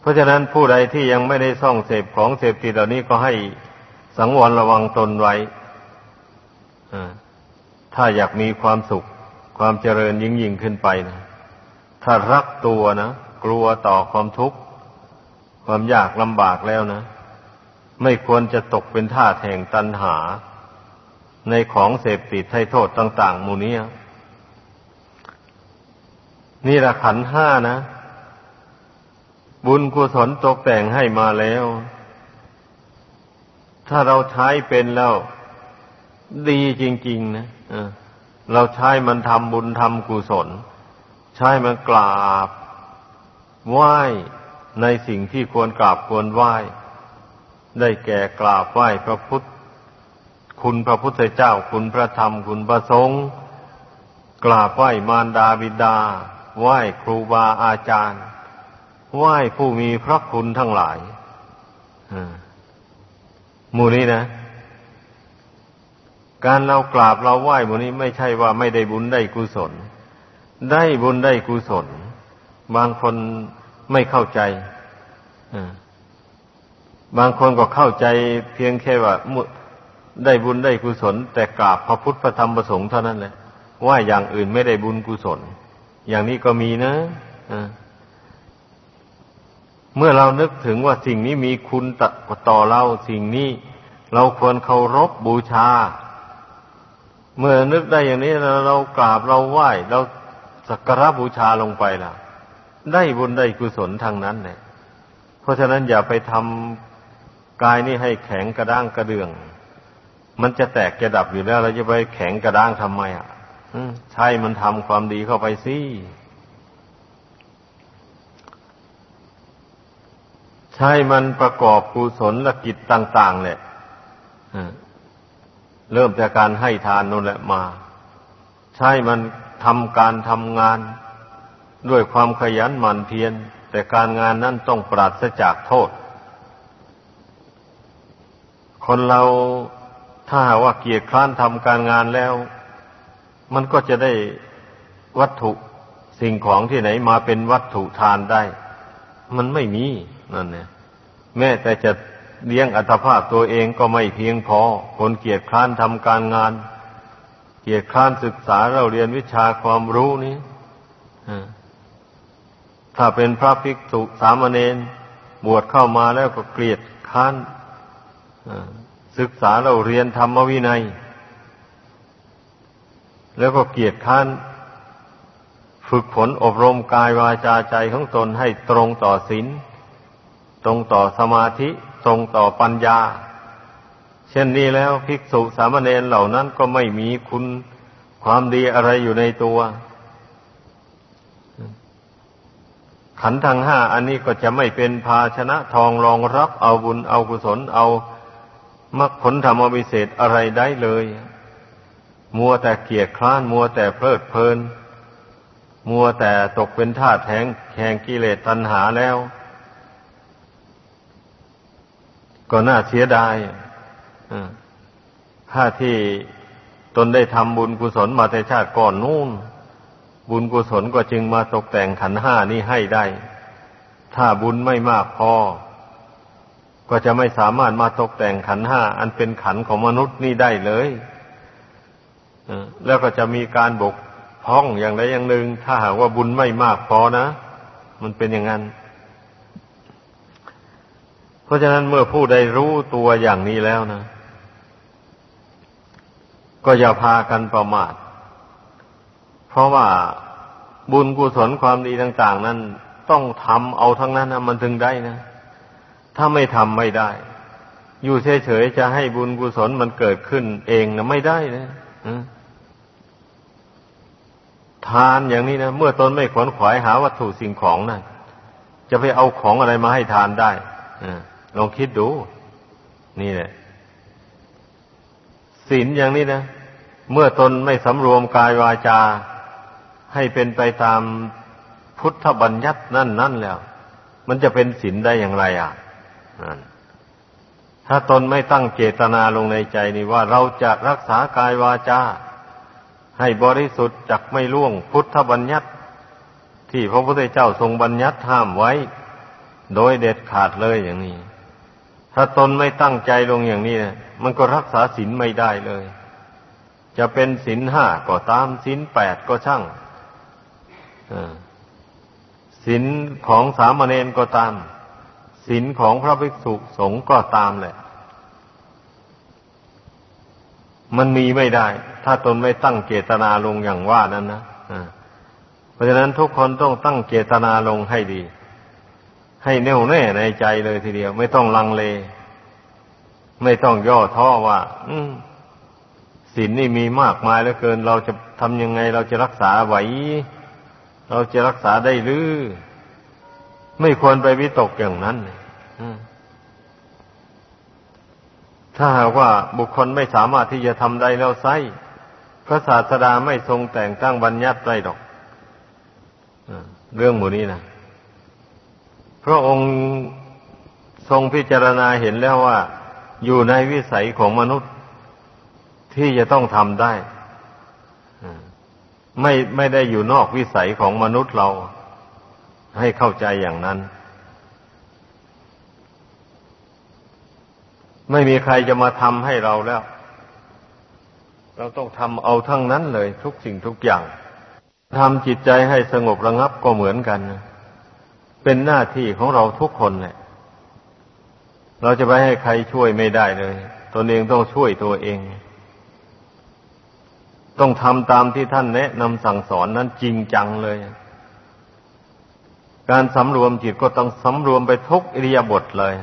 เพราะฉะนั้นผู้ใดที่ยังไม่ได้ซ่องเสพของเสพติดเหล่านี้ก็ให้สังวรระวังตนไว้อ่า ถ้าอยากมีความสุข ความเจริญยิ่งยิ่งขึ้นไปนะถ้ารักตัวนะกลัวต่อความทุกข์ ความยากลำบากแล้วนะ ไม่ควรจะตกเป็นท่าแห่งตันหา ในของเสพติดให้โทษต่างๆมูนี้นี่ละขันห้านะ บุญกุศลตกแต่งให้มาแล้ว ถ้าเราใช้เป็นแล้ว ดีจริง ๆ นะ เราใช้มันทำบุญทำกุศล ใช้มันกราบ ไหว้ในสิ่งที่ควรกราบควรไหว้ ได้แก่กราบไหว้พระพุทธ คุณพระพุทธเจ้า คุณพระธรรม คุณพระสงฆ์ กราบไหว้มารดาบิดา ไหว้ครูบาอาจารย์ ไหว้ผู้มีพระคุณทั้งหลายหมู่นี้นะ การเรากราบเราไหว้บนนี้ไม่ใช่ว่าไม่ได้บุญได้กุศล ได้บุญได้กุศล บางคนไม่เข้าใจบางคนก็เข้าใจเพียงแค่ว่าได้บุญได้กุศล แต่กราบพระพุทธพระธรรมพระสงฆ์เท่านั้นแหละว่าอย่างอื่นไม่ได้บุญกุศล อย่างนี้ก็มีนะเมื่อเรานึกถึงว่าสิ่งนี้มีคุณต่อเราสิ่งนี้เราควรเคารพบบูชา เมื่อนึกได้อย่างนี้เราเรากราบเราไหว้เราสักการะบูชาลงไปล่ะ ได้บุญได้กุศลทางนั้นเนี่ยเพราะฉะนั้นอย่าไปทำกายนี่ให้แข็งกระด้างกระเดือง มันจะแตกจะดับอยู่แล้ว เราจะไปแข็งกระด้างทำไมอะใช่มันทำความดีเข้าไปสิใช่มันประกอบกุศลกิจต่างๆเนี่ย เริ่มจากการให้ทานนั่นแหละมา ใช่มันทำการทำงาน ด้วยความขยันหมั่นเพียรแต่การงานนั้นต้องปราศจากโทษ คนเราถ้าว่าเกียรคร้านทำการงานแล้ว มันก็จะได้วัตถุสิ่งของที่ไหนมาเป็นวัตถุทานได้ มันไม่มีนั่นเนี่ยแม้แต่จะ เลี้ยงอัตภาพตัวเองก็ไม่เพียงพอ คนเกียรติคร้านทำการงาน เกียรติคร้านศึกษาเราเรียนวิชาความรู้นี้ถ้าเป็นพระภิกษุสามเณรบวชเข้ามาแล้วก็เกลียดค้านศึกษาเราเรียนธรรมวินัย แล้วก็เกียรติค้านฝึกฝนอบรมกายวาจาใจของตนให้ตรงต่อศีลตรงต่อสมาธิ ตรงต่อปัญญา เช่นนี้แล้วภิกษุสามเณรเหล่านั้นก็ไม่มีคุณความดีอะไรอยู่ในตัว ขันธ์ทั้งห้าอันนี้ก็จะไม่เป็นภาชนะทองรองรับเอาบุญเอากุศลเอามรรคผลธรรมวิเศษอะไรได้เลย มัวแต่เกียดคร้าน มัวแต่เพลิดเพลิน มัวแต่ตกเป็นทาสแห่งแห่งกิเลสตัณหาแล้ว ก็น่าเสียดายถ้าที่ตนได้ทำบุญกุศลมาแต่ชาติก่อนนู่น บุญกุศลก็จึงมาตกแต่งขันห้านี้ให้ได้ ถ้าบุญไม่มากพอ ก็จะไม่สามารถมาตกแต่งขันห้าอันเป็นขันของมนุษย์นี่ได้เลยแล้วก็จะมีการบกพร่องอย่างใดอย่างหนึ่ง ถ้าหากว่าบุญไม่มากพอนะ มันเป็นอย่างนั้น เพราะฉะนั้นเมื่อผู้ใดรู้ตัวอย่างนี้แล้วนะ ก็อย่าพากันประมาท เพราะว่าบุญกุศลความดีต่าง ๆ นั้นต้องทำเอาทั้งนั้นนะมันถึงได้นะ ถ้าไม่ทำไม่ได้ อยู่เฉยๆจะให้บุญกุศลมันเกิดขึ้นเองนะไม่ได้นะทานอย่างนี้นะเมื่อตนไม่ขวนขวายหาวัตถุสิ่งของนะจะไปเอาของอะไรมาให้ทานได้อ ลองคิดดู นี่แหละศีลอย่างนี้นะ เมื่อตนไม่สำรวมกายวาจา ให้เป็นไปตามพุทธบัญญัตินั่นนั่นแล้ว มันจะเป็นศีลได้อย่างไรอะถ้าตนไม่ตั้งเจตนาลงในใจนี่ว่าเราจะรักษากายวาจา ให้บริสุทธิ์จักไม่ล่วงพุทธบัญญัติ ที่พระพุทธเจ้าทรงบัญญัติห้ามไว้ โดยเด็ดขาดเลยอย่างนี้ ถ้าตนไม่ตั้งใจลงอย่างนี้นะมันก็รักษาศีลไม่ได้เลย จะเป็นศีลห้าก็ตามศีลแปดก็ช่างศีลของสามเณรก็ตามศีลของพระภิกษุสงฆ์ก็ตามแหละ มันมีไม่ได้ ถ้าตนไม่ตั้งเจตนาลงอย่างว่านั้นนะเพราะฉะนั้นทุกคนต้องตั้งเจตนาลงให้ดี ให้แน่วแน่ในใจเลยทีเดียว ไม่ต้องลังเล ไม่ต้องย่อท้อว่าศีลนี่มีมากมายเหลือเกิน เราจะทำยังไง เราจะรักษาไหว เราจะรักษาได้หรือ ไม่ควรไปวิตกอย่างนั้นถ้าหากว่าบุคคลไม่สามารถที่จะทำได้แล้วไซพระศาสดาไม่ทรงแต่งตั้งบัญญัติไว้ดอกเรื่องหมู่นี้นะ พระองค์ทรงพิจารณาเห็นแล้วว่า อยู่ในวิสัยของมนุษย์ที่จะต้องทำได้ ไม่ไม่ได้อยู่นอกวิสัยของมนุษย์เรา ให้เข้าใจอย่างนั้น ไม่มีใครจะมาทำให้เราแล้ว เราต้องทำเอาทั้งนั้นเลย ทุกสิ่งทุกอย่างทำจิตใจให้สงบระงับก็เหมือนกัน เป็นหน้าที่ของเราทุกคนแหละเราจะไปให้ใครช่วยไม่ได้เลยตนเองต้องช่วยตัวเอง ต้องทำตามที่ท่านแนะนำสั่งสอนนั้นจริงจังเลย การสำรวมจิตก็ต้องสำรวมไปทุกอิริยาบถเลย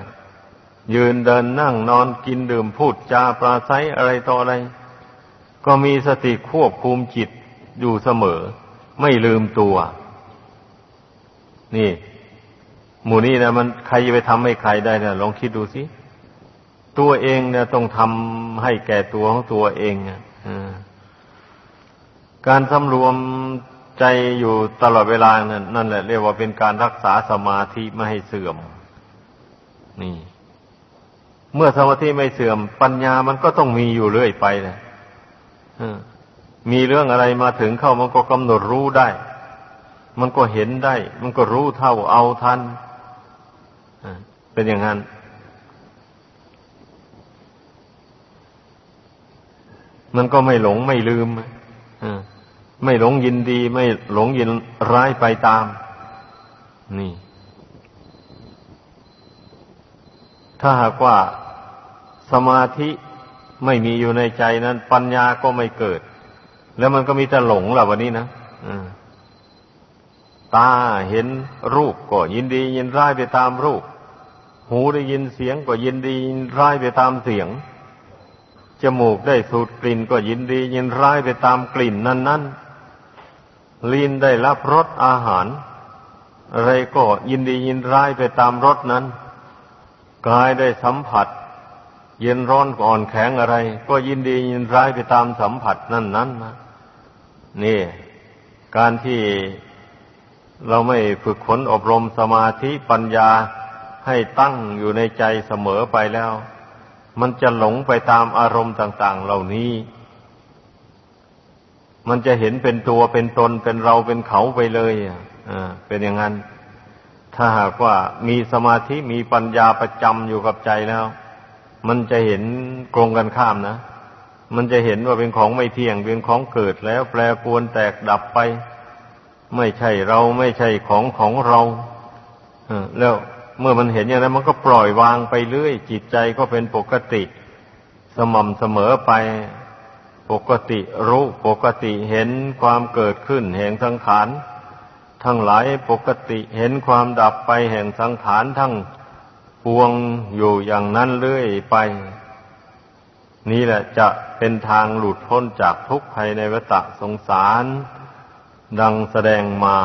ยืนเดินนั่งนอนกินดื่มพูดจาปราศัยอะไรต่ออะไร ก็มีสติควบคุมจิตอยู่เสมอ ไม่ลืมตัว นี่ หมู่นี้นะมันใครจะไปทำให้ใครได้นะลองคิดดูสิตัวเองเนี่ยต้องทำให้แก่ตัวของตัวเองการสำรวมใจอยู่ตลอดเวลานั่นนั่นแหละเรียกว่าเป็นการรักษาสมาธิไม่ให้เสื่อม นี่ เมื่อสมาธิไม่เสื่อม ปัญญามันก็ต้องมีอยู่เรื่อยไปนะมีเรื่องอะไรมาถึงเข้ามันก็กำหนดรู้ได้ มันก็เห็นได้ มันก็รู้เท่าเอาทัน เป็นอย่างนั้น มันก็ไม่หลงไม่ลืมไม่หลงยินดี ไม่หลงยินร้ายไปตาม นี่ ถ้าหากว่าสมาธิไม่มีอยู่ในใจนั้น ปัญญาก็ไม่เกิด แล้วมันก็มีแต่หลงแหละวันนี้นะตาเห็นรูปก็ยินดียินร้ายไปตามรูป หูได้ยินเสียงก็ยินดียินร้ายไปตามเสียง จมูกได้สูดกลิ่นก็ยินดี ยินร้ายไปตามกลิ่นนั้นนั้นลิ้นได้รับรสอาหาร อะไรก็ยินดียินร้ายไปตามรสนั้น กายได้สัมผัส เย็นร้อนอ่อนแข็งอะไร ก็ยินดียินร้ายไปตามสัมผัสนั่นนั้นนะนี่ การที่เราไม่ฝึกฝนอบรมสมาธิปัญญา ให้ตั้งอยู่ในใจเสมอไปแล้ว มันจะหลงไปตามอารมณ์ต่าง ๆ เหล่านี้ มันจะเห็นเป็นตัวเป็นตนเป็นเราเป็นเขาไปเลยอ่าเป็นอย่างนั้น ถ้าหากว่ามีสมาธิมีปัญญาประจำอยู่กับใจแล้ว มันจะเห็นกรงกันข้ามนะมันจะเห็นว่าเป็นของไม่เที่ยงเป็นของเกิดแล้ว แปรปวนแตกดับไป ไม่ใช่เราไม่ใช่ของของเราแล้ว เมื่อมันเห็นอย่างนั้นมันก็ปล่อยวางไปเรื่อย จิตใจก็เป็นปกติ สม่ำเสมอไปปกติรู้ปกติเห็นความเกิดขึ้นแห่งสังขารทั้งหลายปกติเห็นความดับไปแห่งสังขารทั้งปวงอยู่อย่างนั้นเรื่อยไป นี่แหละจะเป็นทางหลุดพ้นจากทุกข์ภายในวัฏสงสาร ดังแสดงมา